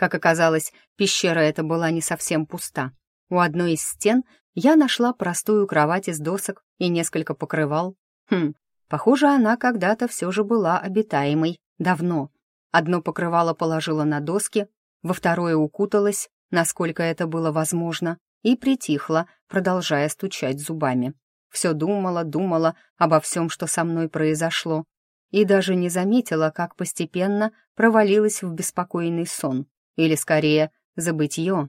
Как оказалось, пещера эта была не совсем пуста. У одной из стен я нашла простую кровать из досок и несколько покрывал. Хм, Похоже, она когда-то все же была обитаемой, давно. Одно покрывало положила на доски, во второе укуталась, насколько это было возможно, и притихла, продолжая стучать зубами. Все думала, думала обо всем, что со мной произошло. и даже не заметила, как постепенно провалилась в беспокойный сон, или, скорее, забытье.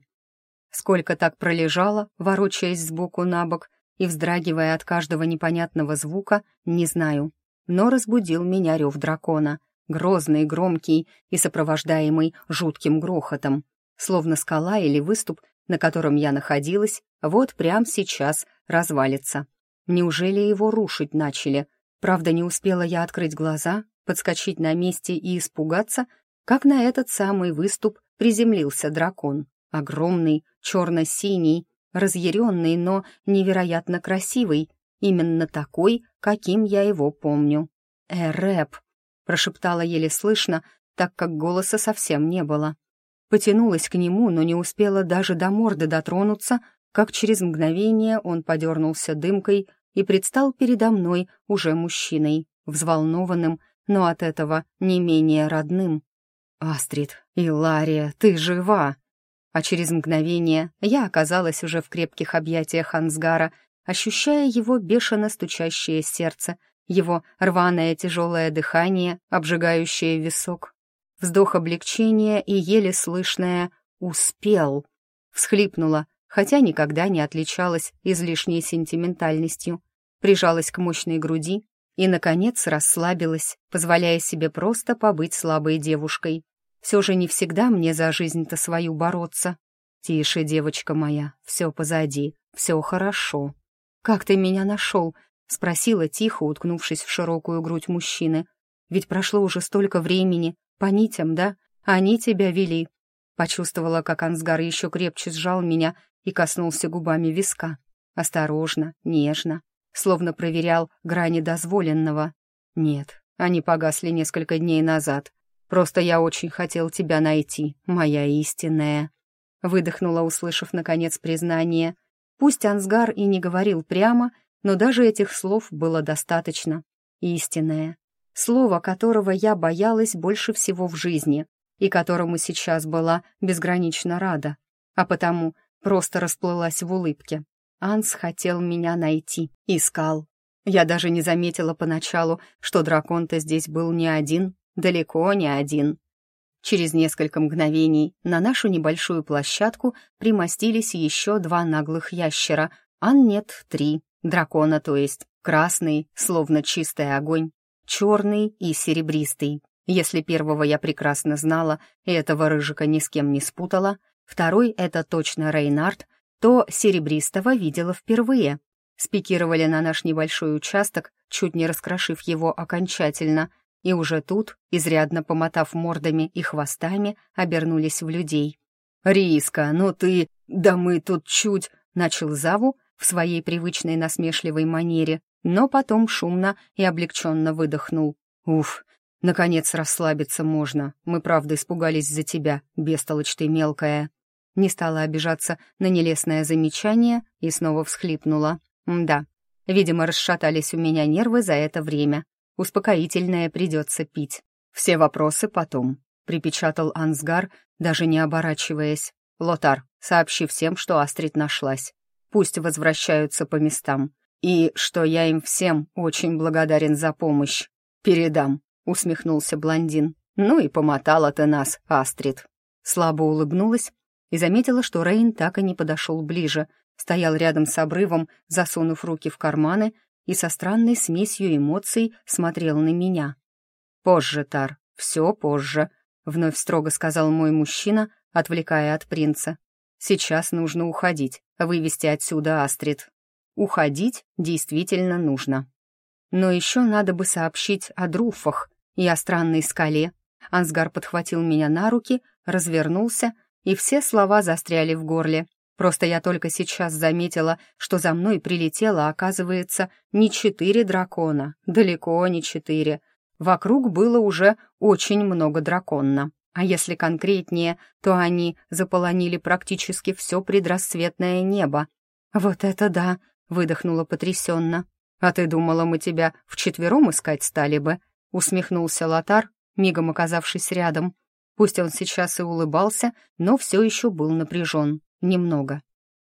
Сколько так пролежала, ворочаясь сбоку на бок и вздрагивая от каждого непонятного звука, не знаю. Но разбудил меня рев дракона, грозный, громкий и сопровождаемый жутким грохотом, словно скала или выступ, на котором я находилась, вот прямо сейчас развалится. Неужели его рушить начали? Правда, не успела я открыть глаза, подскочить на месте и испугаться, как на этот самый выступ приземлился дракон. Огромный, черно-синий, разъяренный, но невероятно красивый, именно такой, каким я его помню. «Эрэп», — прошептала еле слышно, так как голоса совсем не было. Потянулась к нему, но не успела даже до морды дотронуться, как через мгновение он подернулся дымкой и предстал передо мной уже мужчиной, взволнованным, но от этого не менее родным. «Астрид, Илария, ты жива!» А через мгновение я оказалась уже в крепких объятиях Ансгара, ощущая его бешено стучащее сердце, его рваное тяжелое дыхание, обжигающее висок. Вздох облегчения и еле слышное «успел». Всхлипнула, хотя никогда не отличалась излишней сентиментальностью, прижалась к мощной груди и, наконец, расслабилась, позволяя себе просто побыть слабой девушкой. Все же не всегда мне за жизнь-то свою бороться. «Тише, девочка моя, все позади, все хорошо». «Как ты меня нашел?» — спросила тихо, уткнувшись в широкую грудь мужчины. «Ведь прошло уже столько времени, по нитям, да? Они тебя вели». Почувствовала, как Ансгар еще крепче сжал меня и коснулся губами виска. Осторожно, нежно, словно проверял грани дозволенного. «Нет, они погасли несколько дней назад. Просто я очень хотел тебя найти, моя истинная». Выдохнула, услышав, наконец, признание. Пусть Ансгар и не говорил прямо, но даже этих слов было достаточно. Истинное. Слово, которого я боялась больше всего в жизни и которому сейчас была безгранично рада, а потому просто расплылась в улыбке. Анс хотел меня найти, искал. Я даже не заметила поначалу, что дракон-то здесь был не один, далеко не один. Через несколько мгновений на нашу небольшую площадку примостились еще два наглых ящера, а нет, три, дракона то есть, красный, словно чистый огонь, черный и серебристый. Если первого я прекрасно знала, и этого рыжика ни с кем не спутала, второй — это точно Рейнард, то серебристого видела впервые. Спикировали на наш небольшой участок, чуть не раскрошив его окончательно, и уже тут, изрядно помотав мордами и хвостами, обернулись в людей. «Риска, ну ты... Да мы тут чуть...» — начал Заву в своей привычной насмешливой манере, но потом шумно и облегченно выдохнул. «Уф, наконец расслабиться можно. Мы правда испугались за тебя, бестолочь ты мелкая». Не стала обижаться на нелестное замечание и снова всхлипнула. «Да, видимо, расшатались у меня нервы за это время. Успокоительное придется пить. Все вопросы потом», — припечатал Ансгар, даже не оборачиваясь. «Лотар, сообщи всем, что Астрид нашлась. Пусть возвращаются по местам и что я им всем очень благодарен за помощь. Передам», — усмехнулся блондин. «Ну и помотала ты нас, Астрид». Слабо улыбнулась и заметила, что Рейн так и не подошел ближе, стоял рядом с обрывом, засунув руки в карманы и со странной смесью эмоций смотрел на меня. «Позже, Тар, все позже», — вновь строго сказал мой мужчина, отвлекая от принца. «Сейчас нужно уходить, вывести отсюда Астрид». Уходить действительно нужно. Но еще надо бы сообщить о друфах и о странной скале. Ансгар подхватил меня на руки, развернулся, и все слова застряли в горле. Просто я только сейчас заметила, что за мной прилетело, оказывается, не четыре дракона, далеко не четыре. Вокруг было уже очень много драконна. А если конкретнее, то они заполонили практически все предрассветное небо. «Вот это да!» выдохнула потрясенно. «А ты думала, мы тебя вчетвером искать стали бы?» — усмехнулся Лотар, мигом оказавшись рядом. Пусть он сейчас и улыбался, но все еще был напряжен. Немного.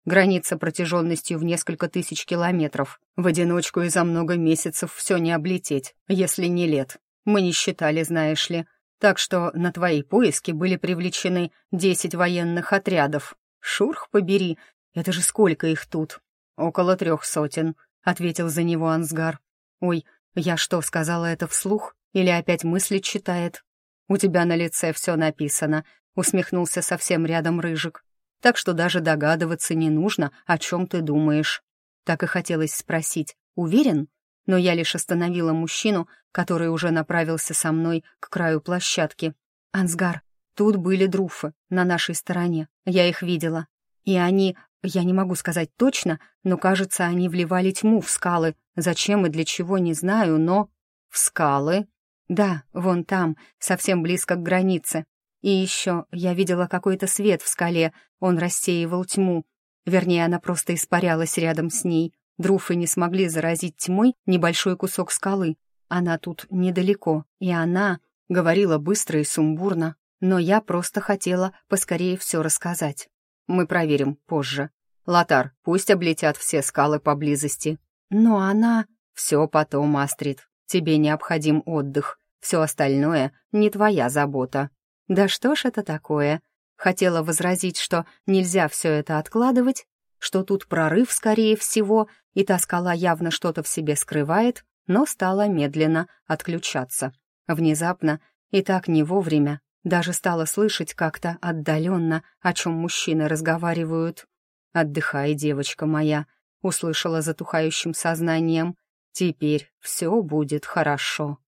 Граница протяженностью в несколько тысяч километров. В одиночку и за много месяцев все не облететь, если не лет. Мы не считали, знаешь ли. Так что на твои поиски были привлечены десять военных отрядов. Шурх побери, это же сколько их тут? Около трех сотен, ответил за него Ансгар. Ой, я что, сказала это вслух? Или опять мысли читает? У тебя на лице все написано, усмехнулся совсем рядом Рыжик. Так что даже догадываться не нужно, о чем ты думаешь. Так и хотелось спросить, уверен? Но я лишь остановила мужчину, который уже направился со мной к краю площадки. «Ансгар, тут были друфы, на нашей стороне, я их видела. И они, я не могу сказать точно, но, кажется, они вливали тьму в скалы. Зачем и для чего, не знаю, но... В скалы? Да, вон там, совсем близко к границе. И еще я видела какой-то свет в скале, он рассеивал тьму. Вернее, она просто испарялась рядом с ней. Друфы не смогли заразить тьмой небольшой кусок скалы. Она тут недалеко, и она говорила быстро и сумбурно, но я просто хотела поскорее все рассказать. Мы проверим позже. Лотар, пусть облетят все скалы поблизости. Но она... Все потом, Астрид. Тебе необходим отдых. Все остальное не твоя забота. Да что ж это такое? Хотела возразить, что нельзя все это откладывать, что тут прорыв, скорее всего, и та скала явно что-то в себе скрывает, но стала медленно отключаться. Внезапно и так не вовремя даже стала слышать как-то отдаленно, о чем мужчины разговаривают. «Отдыхай, девочка моя», — услышала затухающим сознанием. «Теперь все будет хорошо».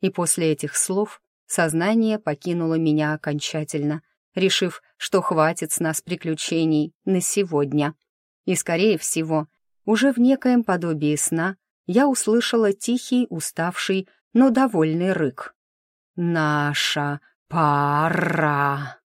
И после этих слов сознание покинуло меня окончательно, решив, что хватит с нас приключений на сегодня. И, скорее всего, уже в некоем подобии сна я услышала тихий, уставший, но довольный рык. «Наша пора!»